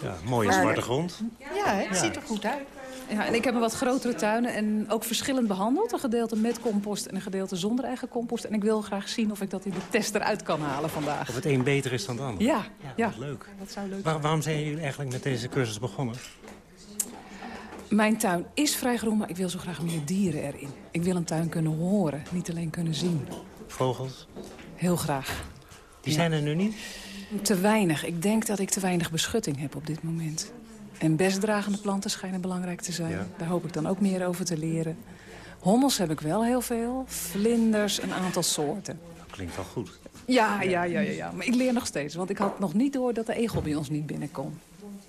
Ja, mooie Maar- zwarte grond. Ja, hè, het ziet er goed uit. Ja, en ik heb een wat grotere tuinen en ook verschillend behandeld. Een gedeelte met compost en een gedeelte zonder eigen compost. En ik wil graag zien of ik dat in de test eruit kan halen vandaag. Of het een beter is dan het ander. Ja, ja. Leuk. Dat zou leuk Waar- waarom zijn jullie eigenlijk met deze cursus begonnen? Mijn tuin is vrij groen, maar ik wil zo graag meer dieren erin. Ik wil een tuin kunnen horen, niet alleen kunnen zien. Vogels? Heel graag. Die zijn er nu niet? Te weinig. Ik denk dat ik te weinig beschutting heb op dit moment. En bestdragende planten schijnen belangrijk te zijn. Ja. Daar hoop ik dan ook meer over te leren. Hommels heb ik wel heel veel. Vlinders, een aantal soorten. Klinkt wel goed. Ja, ja, ja, ja, ja. Maar ik leer nog steeds. Want ik had nog niet door dat de egel bij ons niet binnenkom.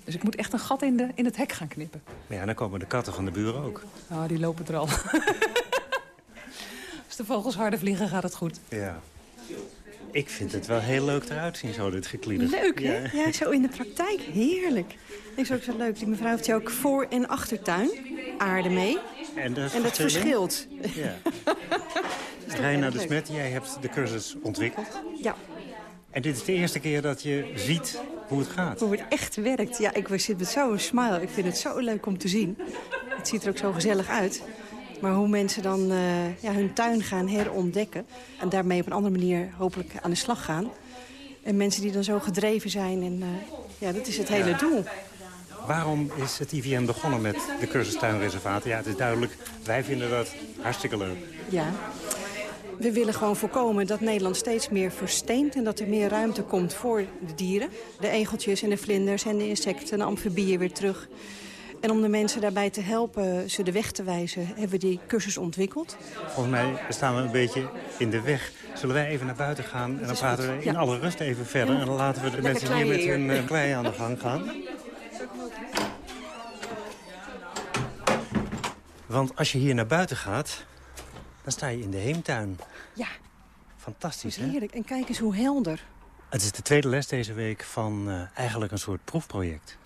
Dus ik moet echt een gat in, de, in het hek gaan knippen. Ja, dan komen de katten van de buren ook. Nou, die lopen er al. Als de vogels harder vliegen, gaat het goed. Ja. Ik vind het wel heel leuk eruit zien, zo dit geklieder. Leuk, hè? Ja. Ja. zo in de praktijk. Heerlijk. Dat is ook zo leuk. Die mevrouw heeft ook voor- en achtertuin. Aarde mee. En dat, En dat verschilt. Ja. Reina de. Smet, jij hebt de cursus ontwikkeld. Ja. En dit is de eerste keer dat je ziet hoe het gaat. Hoe het echt werkt. Ja, ik zit met zo'n smile. Ik vind het zo leuk om te zien. Het ziet er ook zo gezellig uit. Maar hoe mensen dan eh, ja, hun tuin gaan herontdekken... en daarmee op een andere manier hopelijk aan de slag gaan... en mensen die dan zo gedreven zijn, en, eh, ja, dat is het hele Ja. doel. Waarom is het IVN begonnen met de cursus tuinreservaten? Ja, het is duidelijk, wij vinden dat hartstikke leuk. Ja. We willen gewoon voorkomen dat Nederland steeds meer versteent... en dat er meer ruimte komt voor de dieren. De egeltjes en de vlinders en de insecten en de amfibieën weer terug. En om de mensen daarbij te helpen ze de weg te wijzen... hebben we die cursus ontwikkeld. Volgens mij staan we een beetje in de weg. Zullen wij even naar buiten gaan en dan praten we in ja. alle rust even verder. En dan laten we de Lekker mensen hier met hun eh, klei aan de gang gaan. Want als je hier naar buiten gaat, dan sta je in de heemtuin. Ja. Fantastisch, hè? Heerlijk. En kijk eens hoe helder. Het is de tweede les deze week van eh, eigenlijk een soort proefproject.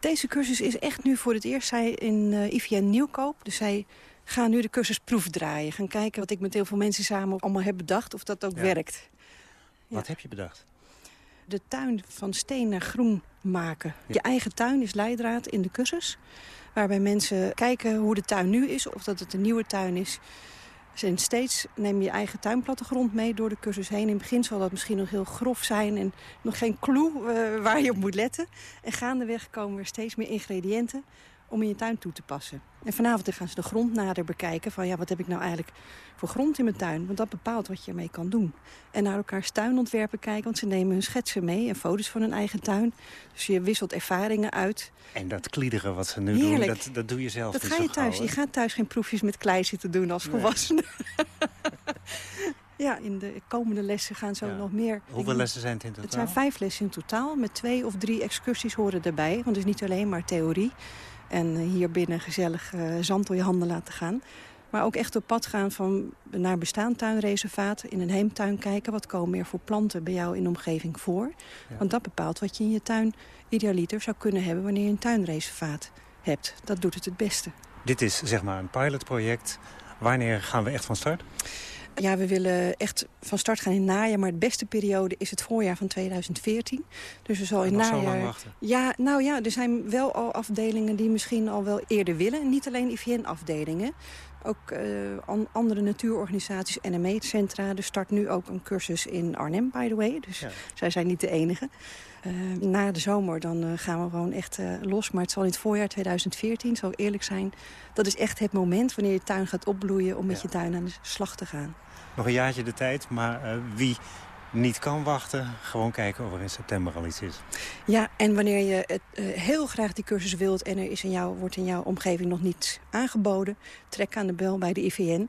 Deze cursus is echt nu voor het eerst zij in eh IVN Nieuwkoop. Dus zij gaan nu de cursus proefdraaien. Gaan kijken wat ik met heel veel mensen samen allemaal heb bedacht. Of dat ook Ja. werkt. Wat heb je bedacht? de tuin van steen naar groen maken. Je eigen tuin is leidraad in de cursus. Waarbij mensen kijken hoe de tuin nu is, of dat het een nieuwe tuin is. En steeds neem je je eigen tuinplattegrond mee door de cursus heen. In het begin zal dat misschien nog heel grof zijn en nog geen clue eh, waar je op moet letten. En gaandeweg komen er steeds meer ingrediënten om in je tuin toe te passen. En vanavond gaan ze de grond nader bekijken. Van ja, wat heb ik nou eigenlijk voor grond in mijn tuin? Want dat bepaalt wat je ermee kan doen. En naar elkaars tuinontwerpen kijken. Want ze nemen hun schetsen mee en foto's van hun eigen tuin. Dus je wisselt ervaringen uit. En dat kliederen wat ze nu Heerlijk. doen, dat, dat doe je zelf Dat niet ga je thuis. gauw, Je gaat thuis geen proefjes met klei zitten doen als Nee. volwassene. ja, in de komende lessen gaan zo Ja. nog meer... Hoeveel lessen zijn het in totaal? Het zijn vijf lessen in totaal. Met twee of drie excursies horen erbij. Want het is niet alleen maar theorie. En eh, hier binnen gezellig eh, zand door je handen laten gaan. Maar ook echt op pad gaan van naar bestaand tuinreservaat. In een heemtuin kijken. Wat komen er voor planten bij jou in de omgeving voor? Want dat bepaalt wat je in je tuin idealiter zou kunnen hebben... wanneer je een tuinreservaat hebt. Dat doet het het beste. Dit is zeg maar een pilotproject. Wanneer gaan we echt van start? Ja, we willen echt van start gaan in het najaar. Maar de beste periode is het voorjaar van 2014. Dus we zal in zo najaar... lang wachten? Ja, nou ja, er zijn wel al afdelingen die misschien al wel eerder willen. En niet alleen IVN-afdelingen. Ook an- andere natuurorganisaties, NME-centra. Er start nu ook een cursus in Arnhem, by the way. Dus zij zijn niet de enige. Eh, na de zomer dan eh, gaan we gewoon echt eh, los. Maar het zal in het voorjaar 2014, zal ik eerlijk zijn... dat is echt het moment wanneer je tuin gaat opbloeien... om met Ja. je tuin aan de slag te gaan. Nog een jaartje de tijd, maar wie niet kan wachten... gewoon kijken of er in september al iets is. Ja, en wanneer je het, heel graag die cursus wilt... en er is in jou, wordt in jouw omgeving nog niets aangeboden... trek aan de bel bij de IVN.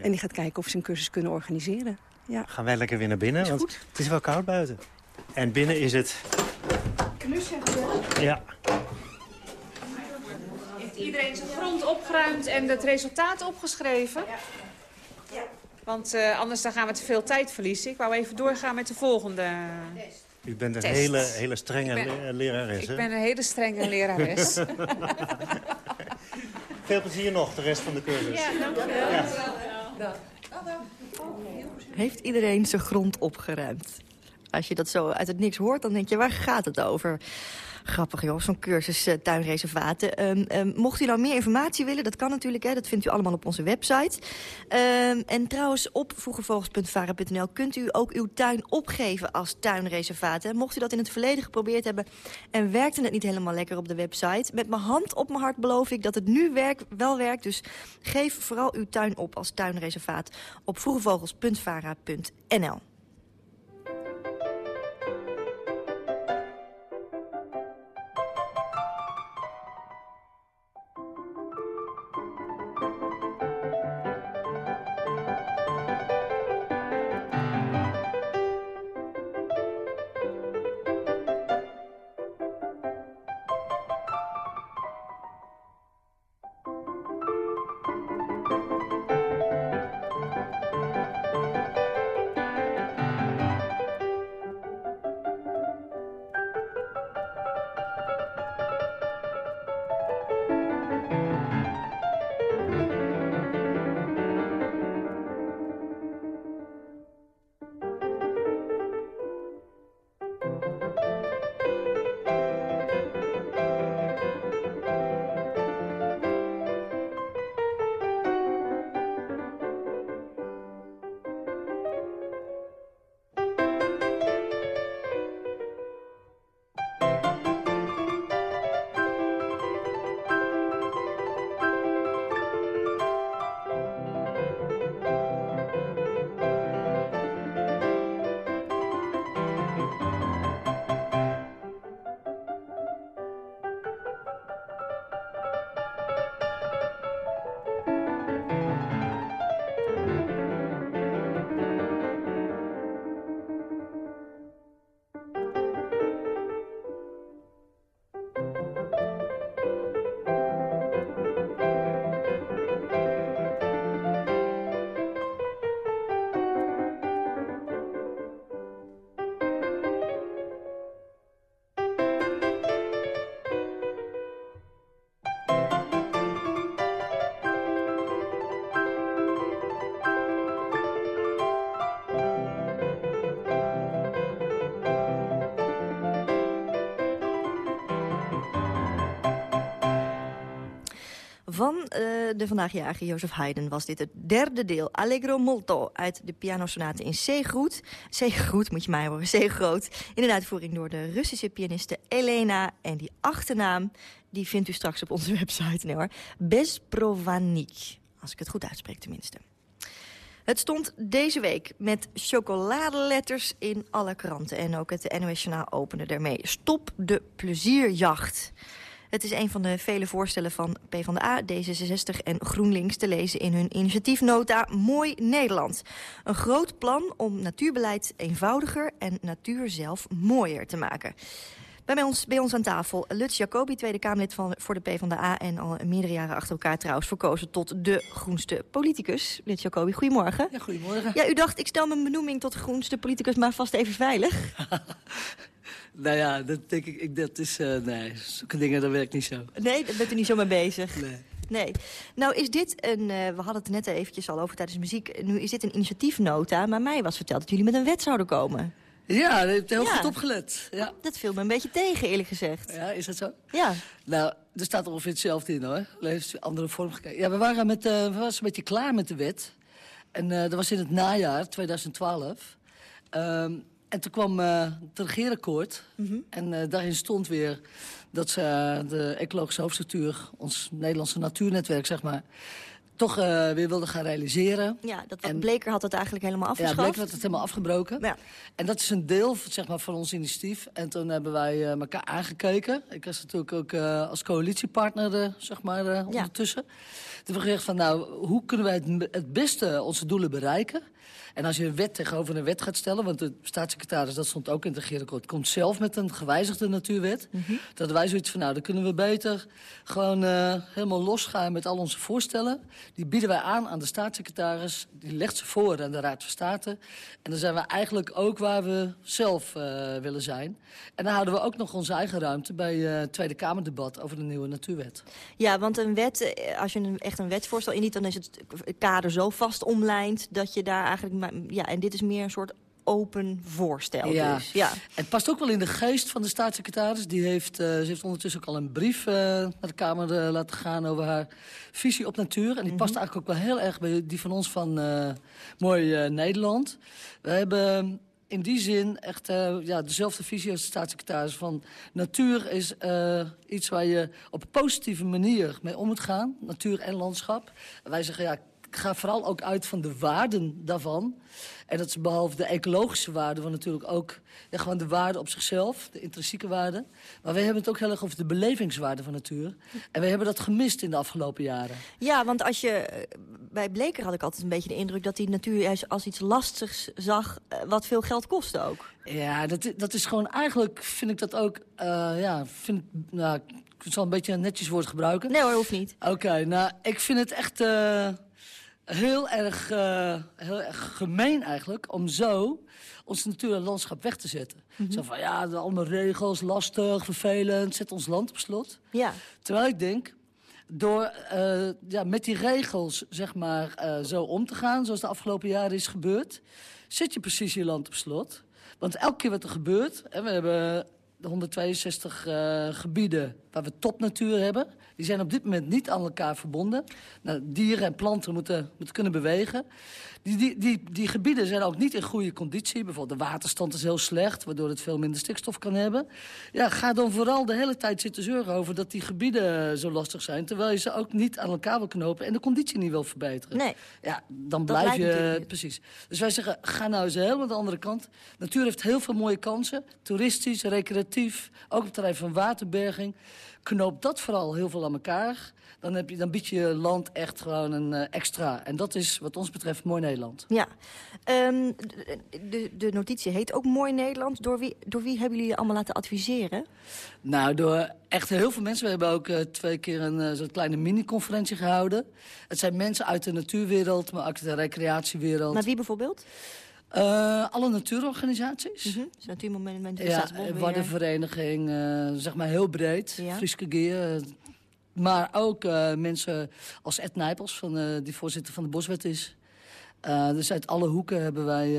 En die gaat kijken of ze een cursus kunnen organiseren. Ja. Gaan wij lekker weer naar binnen, want het is wel koud buiten. En binnen is het... Knus en gezellig. Ja, Heeft iedereen zijn grond opgeruimd en het resultaat opgeschreven? Want eh, anders dan gaan we te veel tijd verliezen. Ik wou even doorgaan met de volgende. u bent een Test. hele, hele strenge ben- le- lerares, Ik ben een hele strenge lerares. Veel plezier nog, de rest van de cursus. Heeft iedereen zijn grond opgeruimd? Als je dat zo uit het niks hoort, dan denk je, waar gaat het over? Grappig joh, zo'n cursus eh, tuinreservaten. Ehm, ehm, mocht u nou meer informatie willen, dat kan natuurlijk, hè, dat vindt u allemaal op onze website. Ehm, en trouwens, op vroegevogels.varen.nl kunt u ook uw tuin opgeven als tuinreservaat. Hè. Mocht u dat in het verleden geprobeerd hebben en werkte het niet helemaal lekker op de website... met mijn hand op mijn hart beloof ik dat het nu werk, wel werkt. Dus geef vooral uw tuin op als tuinreservaat op vroegevogels.vara.nl. Van uh, de vandaagjarige Jozef Haydn was dit het derde deel. Allegro molto uit de pianosonate in C-groet. C-groet moet je mij horen, C-groot. In een uitvoering door de Russische pianiste Elena. En die achternaam die vindt u straks op onze website. Nee hoor, Besprovanik. Als ik het goed uitspreek tenminste. Het stond deze week met chocoladeletters in alle kranten. En ook het NOS Journaal opende ermee. Stop de plezierjacht. Het is een van de vele voorstellen van PvdA, D66 en GroenLinks... te lezen in hun initiatiefnota Mooi Nederland. Een groot plan om natuurbeleid eenvoudiger en natuur zelf mooier te maken. Bij ons, bij ons aan tafel Lutz Jacobi, Tweede Kamerlid van, voor de PvdA... en al meerdere jaren achter elkaar trouwens verkozen tot de groenste politicus. Lutz Jacobi, goedemorgen. Ja, goedemorgen. Ja, u dacht, ik stel mijn benoeming tot groenste politicus... maar vast even veilig. nou ja, dat denk ik, ik dat is... Uh, nee, zulke dingen, daar werk ik niet zo. Nee, daar bent u niet zo mee bezig? Nee. Nee. Nou is dit een, uh, we hadden het net eventjes al over tijdens muziek... nu is dit een initiatiefnota, maar mij was verteld dat jullie met een wet zouden komen. Ja, dat heeft heel goed opgelet. Ja. Dat viel me een beetje tegen, eerlijk gezegd. Ja, is dat zo? Ja. Nou, er staat ongeveer hetzelfde in, hoor. Heeft andere vorm gekeken. Ja, we waren, met, uh, we waren een beetje klaar met de wet. En uh, dat was in het najaar, 2012. Um, en toen kwam uh, het regeerakkoord. Mm -hmm. En daarin stond weer dat ze de ecologische hoofdstructuur... ons Nederlandse natuurnetwerk, zeg maar toch uh, weer wilde gaan realiseren. Ja, dat en, Bleker had het eigenlijk helemaal afgeschaft. Ja, Bleker had het helemaal afgebroken. Ja. En dat is een deel zeg maar, van ons initiatief. En toen hebben wij uh, elkaar aangekeken. Ik was natuurlijk ook uh, als coalitiepartner zeg maar, ondertussen. Ja. Toen hebben we gezegd van, nou, hoe kunnen wij het, het beste onze doelen bereiken... En als je een wet tegenover een wet gaat stellen... want de staatssecretaris, dat stond ook in het regeerakkoord... komt zelf met een gewijzigde natuurwet. Mm -hmm. Dat wij zoiets van, nou, dan kunnen we beter... gewoon uh, helemaal losgaan met al onze voorstellen. Die bieden wij aan aan de staatssecretaris. Die legt ze voor aan de Raad van State. En dan zijn we eigenlijk ook waar we zelf uh, willen zijn. En dan houden we ook nog onze eigen ruimte... bij het uh, Tweede Kamerdebat over de nieuwe natuurwet. Ja, want een wet, als je een, echt een wetsvoorstel indient... dan is het kader zo vast omlijnd... dat je daar eigenlijk ja, en dit is meer een soort open voorstel. Ja. Dus. ja. Het past ook wel in de geest van de staatssecretaris. Die heeft, uh, ze heeft ondertussen ook al een brief uh, naar de Kamer uh, laten gaan over haar visie op natuur. En die mm -hmm. past eigenlijk ook wel heel erg bij die van ons van Mooi Nederland. We hebben in die zin echt ja, dezelfde visie als de staatssecretaris. Van natuur is iets waar je op een positieve manier mee om moet gaan. Natuur en landschap. Wij zeggen, ja, ga vooral ook uit van de waarden daarvan. En dat is behalve de ecologische waarden, maar natuurlijk ook ja, gewoon de waarde op zichzelf, de intrinsieke waarden. Maar wij hebben het ook heel erg over de belevingswaarde van natuur. En wij hebben dat gemist in de afgelopen jaren. Ja, want als je, bij Bleker had ik altijd een beetje de indruk dat die natuur juist als iets lastigs zag, wat veel geld kostte ook. Ja, dat, dat is gewoon eigenlijk, vind ik dat ook, uh, ja, vind, nou, ik zal een beetje een netjes woord gebruiken. Nee hoor, hoeft niet. Oké, okay, nou, ik vind het echt... Uh, heel erg, uh, heel erg gemeen eigenlijk om zo ons natuur en landschap weg te zetten. Mm -hmm. Zo van, ja, allemaal regels, lastig, vervelend, zet ons land op slot. Ja. Terwijl ik denk, door uh, ja, met die regels zeg maar, uh, zo om te gaan, zoals de afgelopen jaren is gebeurd, zet je precies je land op slot. Want elke keer wat er gebeurt, en we hebben de 162 uh, gebieden waar we topnatuur hebben... die zijn op dit moment niet aan elkaar verbonden. Nou, dieren en planten moeten, moeten kunnen bewegen. Die, die, die, die gebieden zijn ook niet in goede conditie. Bijvoorbeeld de waterstand is heel slecht, waardoor het veel minder stikstof kan hebben. Ja, ga dan vooral de hele tijd zitten zeuren over dat die gebieden zo lastig zijn... terwijl je ze ook niet aan elkaar wil knopen en de conditie niet wil verbeteren. Nee. Ja, dan blijf je... Precies. Dus wij zeggen, ga nou eens helemaal de andere kant. Natuur heeft heel veel mooie kansen. Toeristisch, recreatief, ook op het terrein van waterberging. Knoop dat vooral heel veel aan elkaar. Dan, heb je, dan bied je land echt gewoon een uh, extra. En dat is wat ons betreft Mooi Nederland. Ja. Um, de, de notitie heet ook Mooi Nederland. Door wie, door wie hebben jullie je allemaal laten adviseren? Nou, door echt heel veel mensen. We hebben ook uh, twee keer een uh, zo'n kleine mini-conferentie gehouden. Het zijn mensen uit de natuurwereld, maar ook de recreatiewereld. Maar wie bijvoorbeeld? Uh, alle natuurorganisaties. Mm -hmm. Dus Natuurmoment, ja, Waddenvereniging, uh, zeg maar heel breed. Ja. Friske Geer. Maar ook uh, mensen als Ed Nijpels, van, die voorzitter van de Boswet is. Dus uit alle hoeken hebben wij,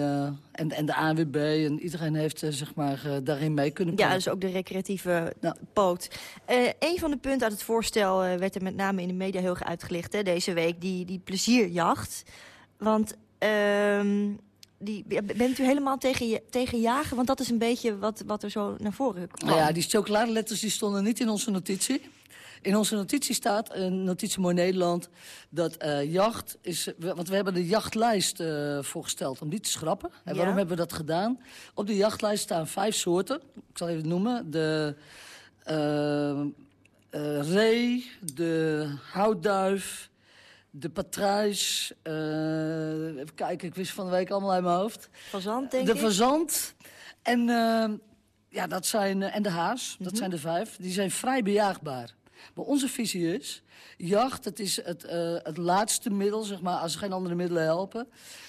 en, en de ANWB en iedereen heeft zeg maar, daarin mee kunnen praten. Ja, dus ook de recreatieve poot. een van de punten uit het voorstel werd er met name in de media heel erg uitgelicht hè, deze week. Die, die plezierjacht. Want ehm, die, bent u helemaal tegen, tegen jagen? Want dat is een beetje wat, wat er zo naar voren kwam. Nou ja, die chocoladeletters die stonden niet in onze notitie. In onze notitie staat, een notitie Mooi Nederland, dat uh, jacht is... Want we hebben de jachtlijst uh, voorgesteld om die te schrappen. En ja. waarom hebben we dat gedaan? Op de jachtlijst staan vijf soorten. Ik zal even noemen. De ree, de houtduif, de patrijs. even kijken, ik wist van de week allemaal uit mijn hoofd. Fazant, denk de ik? De fazant. En, ja, dat zijn, en de haas, dat mm -hmm. zijn de vijf. Die zijn vrij bejaagbaar. Maar onze visie is, jacht, het is het, uh, het laatste middel, zeg maar, als er geen andere middelen helpen.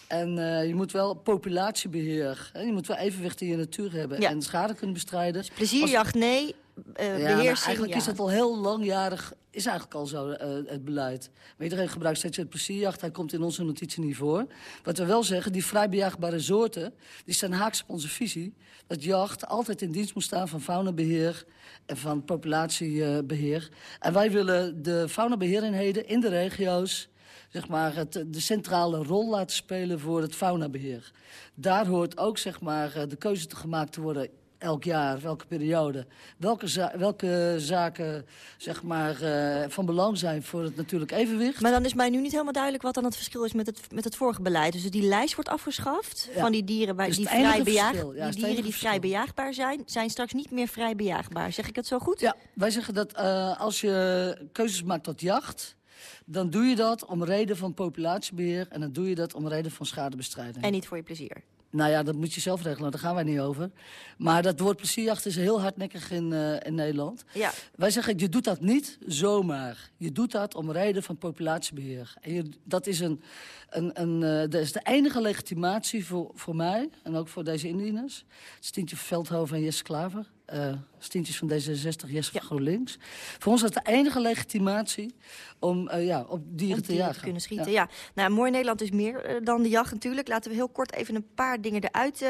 En uh, je moet wel populatiebeheer, hè, je moet wel evenwicht in je natuur hebben ja. en schade kunnen bestrijden. Dus plezierjacht, Als... nee, uh, ja, beheersing, eigenlijk ja. is dat al heel langjarig, is eigenlijk al zo, uh, het beleid. Maar iedereen gebruikt steeds het plezierjacht, hij komt in onze notitie niet voor. Wat we wel zeggen, die vrij bejaagbare soorten, die staan haaks op onze visie. Dat jacht altijd in dienst moet staan van faunabeheer en van populatiebeheer. En wij willen de faunabeheereenheden in de regio's zeg maar, het, de centrale rol laten spelen voor het faunabeheer. Daar hoort ook zeg maar, de keuze te gemaakt te worden elk jaar, welke periode. Welke, za welke zaken zeg maar, uh, van belang zijn voor het natuurlijk evenwicht. Maar dan is mij nu niet helemaal duidelijk wat dan het verschil is met het, met het vorige beleid. Dus die lijst wordt afgeschaft ja. van die dieren waar, dus die, vrij bejaag, ja, die, dieren die vrij bejaagbaar zijn, zijn straks niet meer vrij bejaagbaar. Zeg ik het zo goed? Ja, wij zeggen dat uh, als je keuzes maakt tot jacht dan doe je dat om reden van populatiebeheer... en dan doe je dat om reden van schadebestrijding. En niet voor je plezier? Nou ja, dat moet je zelf regelen, daar gaan wij niet over. Maar dat woord plezierjacht is heel hardnekkig in, uh, in Nederland. Ja. Wij zeggen, je doet dat niet zomaar. Je doet dat om reden van populatiebeheer. En je, dat is, een, een, een, uh, dat is de enige legitimatie voor, voor mij en ook voor deze indieners. Stientje Veldhoven en Jesse Klaver. Uh, Stientjes van D66, Jesse ja. van GroenLinks. Voor ons is dat de enige legitimatie om uh, ja, op dieren om te dieren jagen. te kunnen schieten, ja. ja. Nou, mooi Nederland is meer uh, dan de jacht natuurlijk. Laten we heel kort even een paar dingen eruit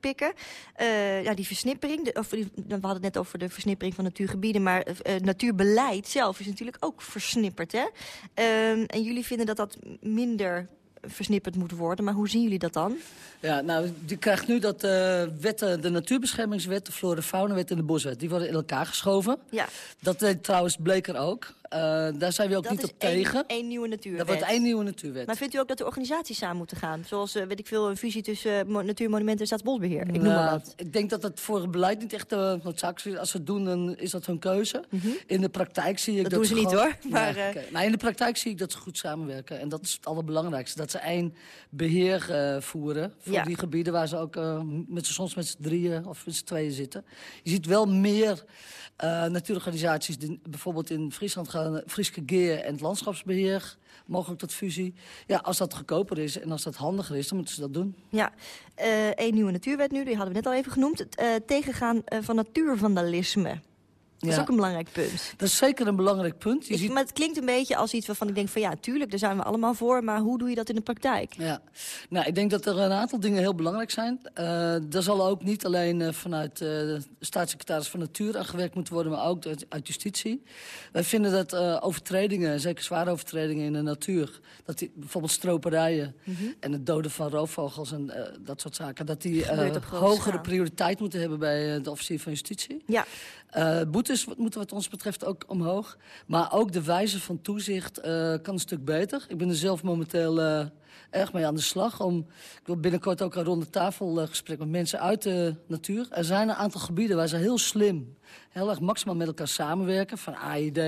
pikken. ja, die versnippering. De, of, we hadden het net over de versnippering van natuurgebieden. Maar natuurbeleid zelf is natuurlijk ook versnipperd. Hè? Ehm, en jullie vinden dat dat minder versnipperd moet worden. Maar hoe zien jullie dat dan? Ja, nou, je krijgt nu dat uh, wetten, de natuurbeschermingswet, de flora-faunawet en de boswet, die worden in elkaar geschoven. Ja. Dat uh, trouwens bleek er ook. Uh, daar zijn we ook dat niet is op tegen. één nieuwe natuurwet. Dat wordt één nieuwe natuurwet. Maar vindt u ook dat de organisaties samen moeten gaan? Zoals, weet ik veel, een fusie tussen Natuurmonumenten en Staatsbosbeheer. Ik noem nou, maar wat. Ik denk dat dat voor het beleid niet echt noodzakelijk is. Als ze het doen, dan is dat hun keuze. Mm -hmm. In de praktijk zie ik dat... Dat, doen ze niet hoor. Maar, okay. maar in de praktijk zie ik dat ze goed samenwerken. En dat is het allerbelangrijkste. Dat ze één beheer voeren voor ja. die gebieden waar ze ook uh, met soms met z'n drieën of met z'n tweeën zitten. Je ziet wel meer uh, natuurorganisaties, die bijvoorbeeld in Friesland gaan, Frieske Geer en het landschapsbeheer, mogelijk tot fusie. Ja, als dat goedkoper is en als dat handiger is, dan moeten ze dat doen. Ja, één nieuwe natuurwet nu, die hadden we net al even genoemd. Het tegengaan van natuurvandalisme. Dat is Ja. ook een belangrijk punt. Dat is zeker een belangrijk punt. Je Ik- ziet Maar het klinkt een beetje als iets waarvan ik denk van ja, tuurlijk, daar zijn we allemaal voor. Maar hoe doe je dat in de praktijk? Ja, nou, ik denk dat er een aantal dingen heel belangrijk zijn. Uh, er zal ook niet alleen uh, vanuit uh, de staatssecretaris van Natuur aan gewerkt moeten worden, maar ook uit, uit justitie. Wij vinden dat uh, overtredingen, zeker zware overtredingen in de natuur, dat die, bijvoorbeeld stroperijen Mhm. en het doden van roofvogels en uh, dat soort zaken, dat die uh, hogere prioriteit moeten hebben bij uh, de officier van justitie. Ja. Uh, boetes moeten wat ons betreft ook omhoog. Maar ook de wijze van toezicht uh, kan een stuk beter. Ik ben er zelf momenteel uh, erg mee aan de slag. Om, ik wil binnenkort ook een ronde tafel uh, gesprek met mensen uit de natuur. Er zijn een aantal gebieden waar ze heel slim, heel erg maximaal met elkaar samenwerken. Van AID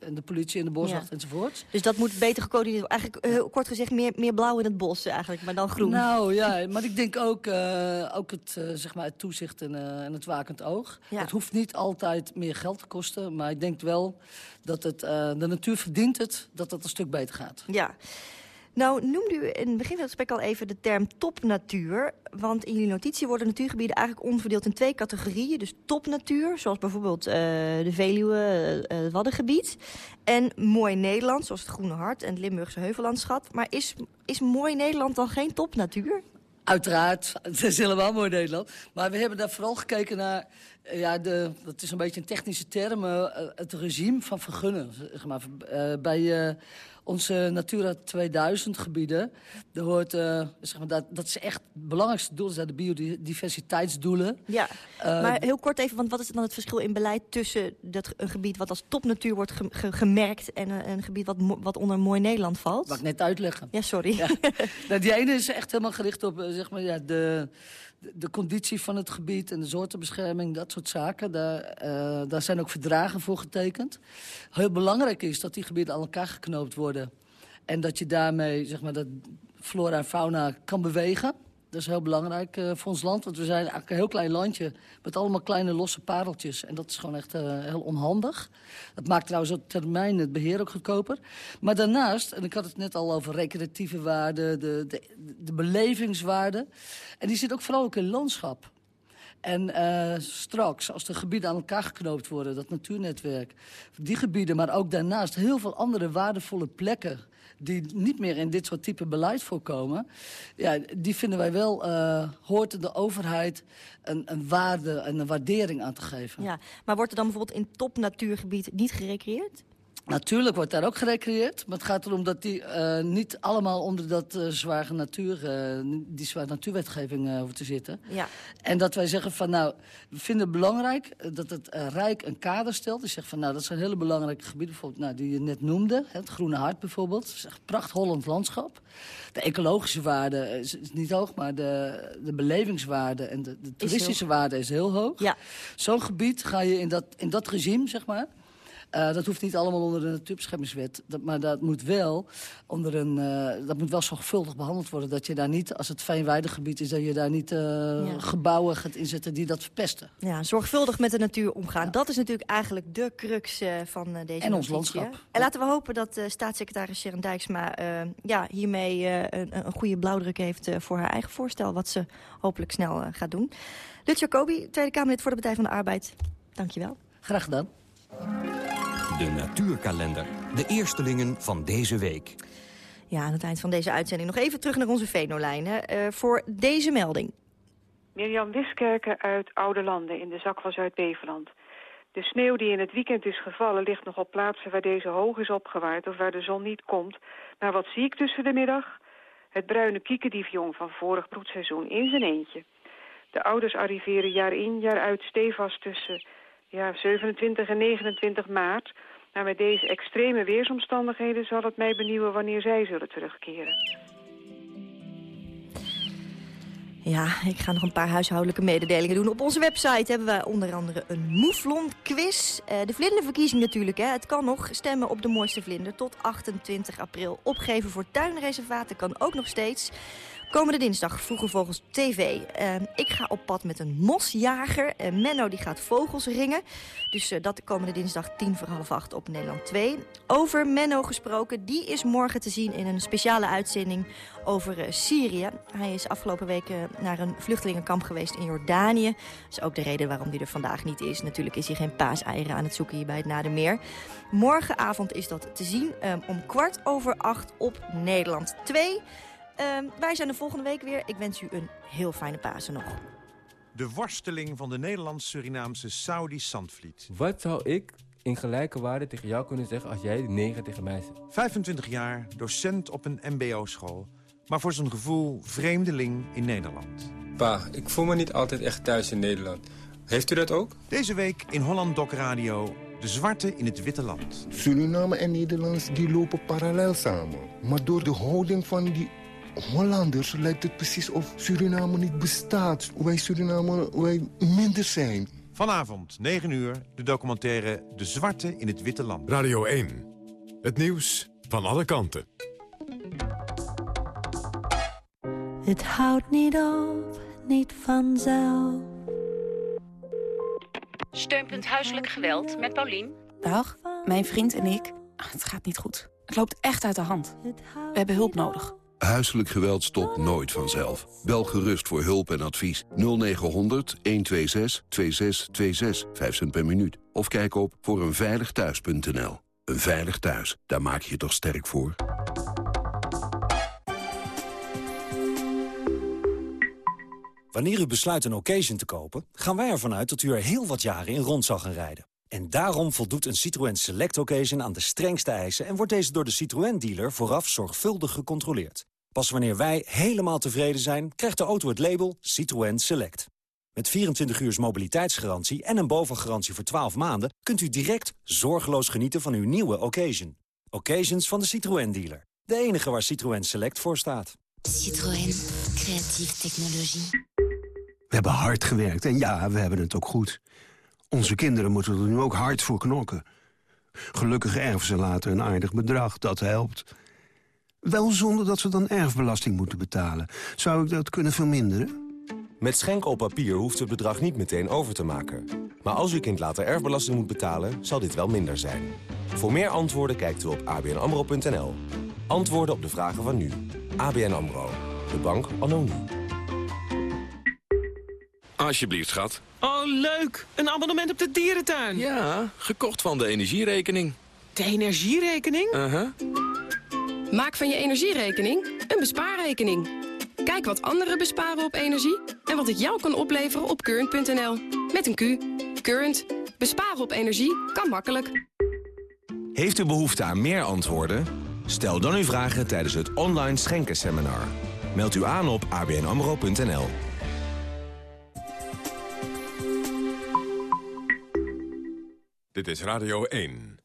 en de politie en de boswacht Ja. enzovoort. Dus dat moet beter gecoördineerd worden. Eigenlijk, eh, kort gezegd, meer, meer blauw in het bos eigenlijk, maar dan groen. Nou ja, maar ik denk ook, uh, ook het, uh, zeg maar het toezicht en, uh, en het wakend oog. Ja. Het hoeft niet altijd meer geld te kosten. Maar ik denk wel dat het, de natuur verdient het dat het een stuk beter gaat. Ja. Nou, noemde u in het begin van het gesprek al even de term topnatuur. Want in jullie notitie worden natuurgebieden eigenlijk onverdeeld in twee categorieën. Dus topnatuur, zoals bijvoorbeeld uh, de Veluwe, uh, het Waddengebied. En mooi Nederland, zoals het Groene Hart en het Limburgse Heuvellandschap. Maar is, is mooi Nederland dan geen topnatuur? Uiteraard, het is helemaal mooi Nederland. Maar we hebben daar vooral gekeken naar, ja, de, dat is een beetje een technische term, het regime van vergunnen. Zeg maar, bij onze Natura 2000 gebieden, daar hoort, zeg maar, dat, dat is echt het belangrijkste doel, zijn de biodiversiteitsdoelen. Ja, maar heel kort even, want wat is dan het verschil in beleid tussen dat, een gebied wat als topnatuur wordt ge, ge, gemerkt en een, een gebied wat, wat onder mooi Nederland valt? Mag ik net uitleggen. Ja, sorry. Ja. nou, die ene is echt helemaal gericht op, zeg maar, ja, de de conditie van het gebied en de soortenbescherming, dat soort zaken. Daar, uh, daar zijn ook verdragen voor getekend. Heel belangrijk is dat die gebieden aan elkaar geknoopt worden. En dat je daarmee, zeg maar, dat flora en fauna kan bewegen. Dat is heel belangrijk uh, voor ons land, want we zijn eigenlijk een heel klein landje... met allemaal kleine losse pareltjes. En dat is gewoon echt uh, heel onhandig. Dat maakt trouwens op termijn het beheer ook goedkoper. Maar daarnaast, en ik had het net al over recreatieve waarden... de, de, de belevingswaarden. En die zit ook vooral ook in landschap. En uh, straks, als de gebieden aan elkaar geknoopt worden, dat natuurnetwerk... die gebieden, maar ook daarnaast heel veel andere waardevolle plekken die niet meer in dit soort type beleid voorkomen... Ja, die vinden wij wel, uh, hoort de overheid een, een waarde en een waardering aan te geven. Ja, maar wordt er dan bijvoorbeeld in topnatuurgebied niet gerecreëerd? Natuurlijk wordt daar ook gerecreëerd. Maar het gaat erom dat die uh, niet allemaal onder dat uh, zware natuur, uh, die zware natuurwetgeving hoeven te zitten. Ja. En dat wij zeggen van nou, we vinden het belangrijk dat het Rijk een kader stelt. Die zegt van nou, dat zijn hele belangrijke gebieden, bijvoorbeeld nou, die je net noemde. Het Groene Hart bijvoorbeeld. Dat is echt pracht Holland landschap. De ecologische waarde is, is, niet hoog, maar de, de belevingswaarde en de, de toeristische waarde is heel hoog. Ja. Zo'n gebied ga je in dat, in dat regime, zeg maar... Uh, dat hoeft niet allemaal onder de natuurbeschermingswet. Dat, maar dat moet wel onder een. Uh, dat moet wel zorgvuldig behandeld worden. Dat je daar niet, als het veenweidegebied is, dat je daar niet uh, ja. gebouwen gaat inzetten die dat verpesten. Ja, zorgvuldig met de natuur omgaan. Ja. Dat is natuurlijk eigenlijk de crux van deze En notitie. ons landschap. En laten we hopen dat staatssecretaris Sharon Dijksma ja, hiermee een, een goede blauwdruk heeft voor haar eigen voorstel. Wat ze hopelijk snel gaat doen. Lut Jacobi, Tweede Kamerlid voor de Partij van de Arbeid. Dankjewel. Graag gedaan. De natuurkalender. De eerstelingen van deze week. Ja, aan het eind van deze uitzending nog even terug naar onze Venolijn. Uh, voor deze melding. Mirjam Wiskerken uit Oude Landen in de zak van Zuid-Beveland. De sneeuw die in het weekend is gevallen ligt nog op plaatsen waar deze hoog is opgewaard of waar de zon niet komt. Maar wat zie ik tussen de middag? Het bruine kiekendiefjong van vorig broedseizoen in zijn eentje. De ouders arriveren jaar in jaar uit stevast tussen ja, 27 en 29 maart. Maar met deze extreme weersomstandigheden zal het mij benieuwen wanneer zij zullen terugkeren. Ja, ik ga nog een paar huishoudelijke mededelingen doen. Op onze website hebben we onder andere een mouflon-quiz. Uh, de vlinderverkiezing natuurlijk, hè. Het kan nog stemmen op de mooiste vlinder tot 28 april. Opgeven voor tuinreservaten kan ook nog steeds. Komende dinsdag Vroege Vogels TV. Uh, ik ga op pad met een mosjager. Uh, Menno die gaat vogels ringen. Dus uh, dat komende dinsdag tien voor half acht op Nederland 2. Over Menno gesproken. Die is morgen te zien in een speciale uitzending over Syrië. Hij is afgelopen weken naar een vluchtelingenkamp geweest in Jordanië. Dat is ook de reden waarom hij er vandaag niet is. Natuurlijk is hij geen paaseieren aan het zoeken hier bij het Nadermeer. Morgenavond is dat te zien um, om kwart over acht op Nederland 2. Uh, wij zijn de volgende week weer. Ik wens u een heel fijne Pasen nog. De worsteling van de Nederlands-Surinaamse Saudi Sandvliet. Wat zou ik in gelijke waarde tegen jou kunnen zeggen als jij negen tegen mij zegt? 25 jaar, docent op een mbo-school. Maar voor zijn gevoel vreemdeling in Nederland. Pa, ik voel me niet altijd echt thuis in Nederland. Heeft u dat ook? Deze week in Holland Doc Radio... De zwarte in het witte land. Suriname en Nederlands die lopen parallel samen. Maar door de houding van die Hollanders lijkt het precies of Suriname niet bestaat. Wij Suriname, wij minder zijn. Vanavond, 9 uur, de documentaire De Zwarte in het Witte Land. Radio 1. Het nieuws van alle kanten. Het houdt niet op, niet vanzelf. Steunpunt Huiselijk Geweld met Paulien. Dag, mijn vriend en ik Het gaat niet goed. Het loopt echt uit de hand. We hebben hulp nodig. Huiselijk geweld stopt nooit vanzelf. Bel gerust voor hulp en advies. 0900 126 2626, 5 cent per minuut. Of kijk op voor eenveiligthuis.nl. Een veilig thuis, daar maak je je toch sterk voor? Wanneer u besluit een occasion te kopen, gaan wij ervan uit dat u er heel wat jaren in rond zal gaan rijden. En daarom voldoet een Citroën Select Occasion aan de strengste eisen... en wordt deze door de Citroën-dealer vooraf zorgvuldig gecontroleerd. Pas wanneer wij helemaal tevreden zijn, krijgt de auto het label Citroën Select. Met 24 uur mobiliteitsgarantie en een bovengarantie voor 12 maanden... kunt u direct zorgeloos genieten van uw nieuwe occasion. Occasions van de Citroën-dealer. De enige waar Citroën Select voor staat. Citroën. Creatieve technologie. We hebben hard gewerkt en ja, we hebben het ook goed. Onze kinderen moeten er nu ook hard voor knokken. Gelukkig erven ze later een aardig bedrag, dat helpt. Wel zonder dat ze dan erfbelasting moeten betalen. Zou ik dat kunnen verminderen? Met schenken op papier hoeft het bedrag niet meteen over te maken. Maar als uw kind later erfbelasting moet betalen, zal dit wel minder zijn. Voor meer antwoorden kijkt u op abnamro.nl. Antwoorden op de vragen van nu. ABN AMRO. De bank anno nu. Alsjeblieft, schat. Oh, leuk! Een abonnement op de dierentuin. Ja, gekocht van de energierekening. De energierekening? Uh-huh. Maak van je energierekening een bespaarrekening. Kijk wat anderen besparen op energie en wat het jou kan opleveren op current.nl. Met een Q. Current. Besparen op energie kan makkelijk. Heeft u behoefte aan meer antwoorden? Stel dan uw vragen tijdens het online schenkenseminar. Meld u aan op abnamro.nl. Dit is Radio 1.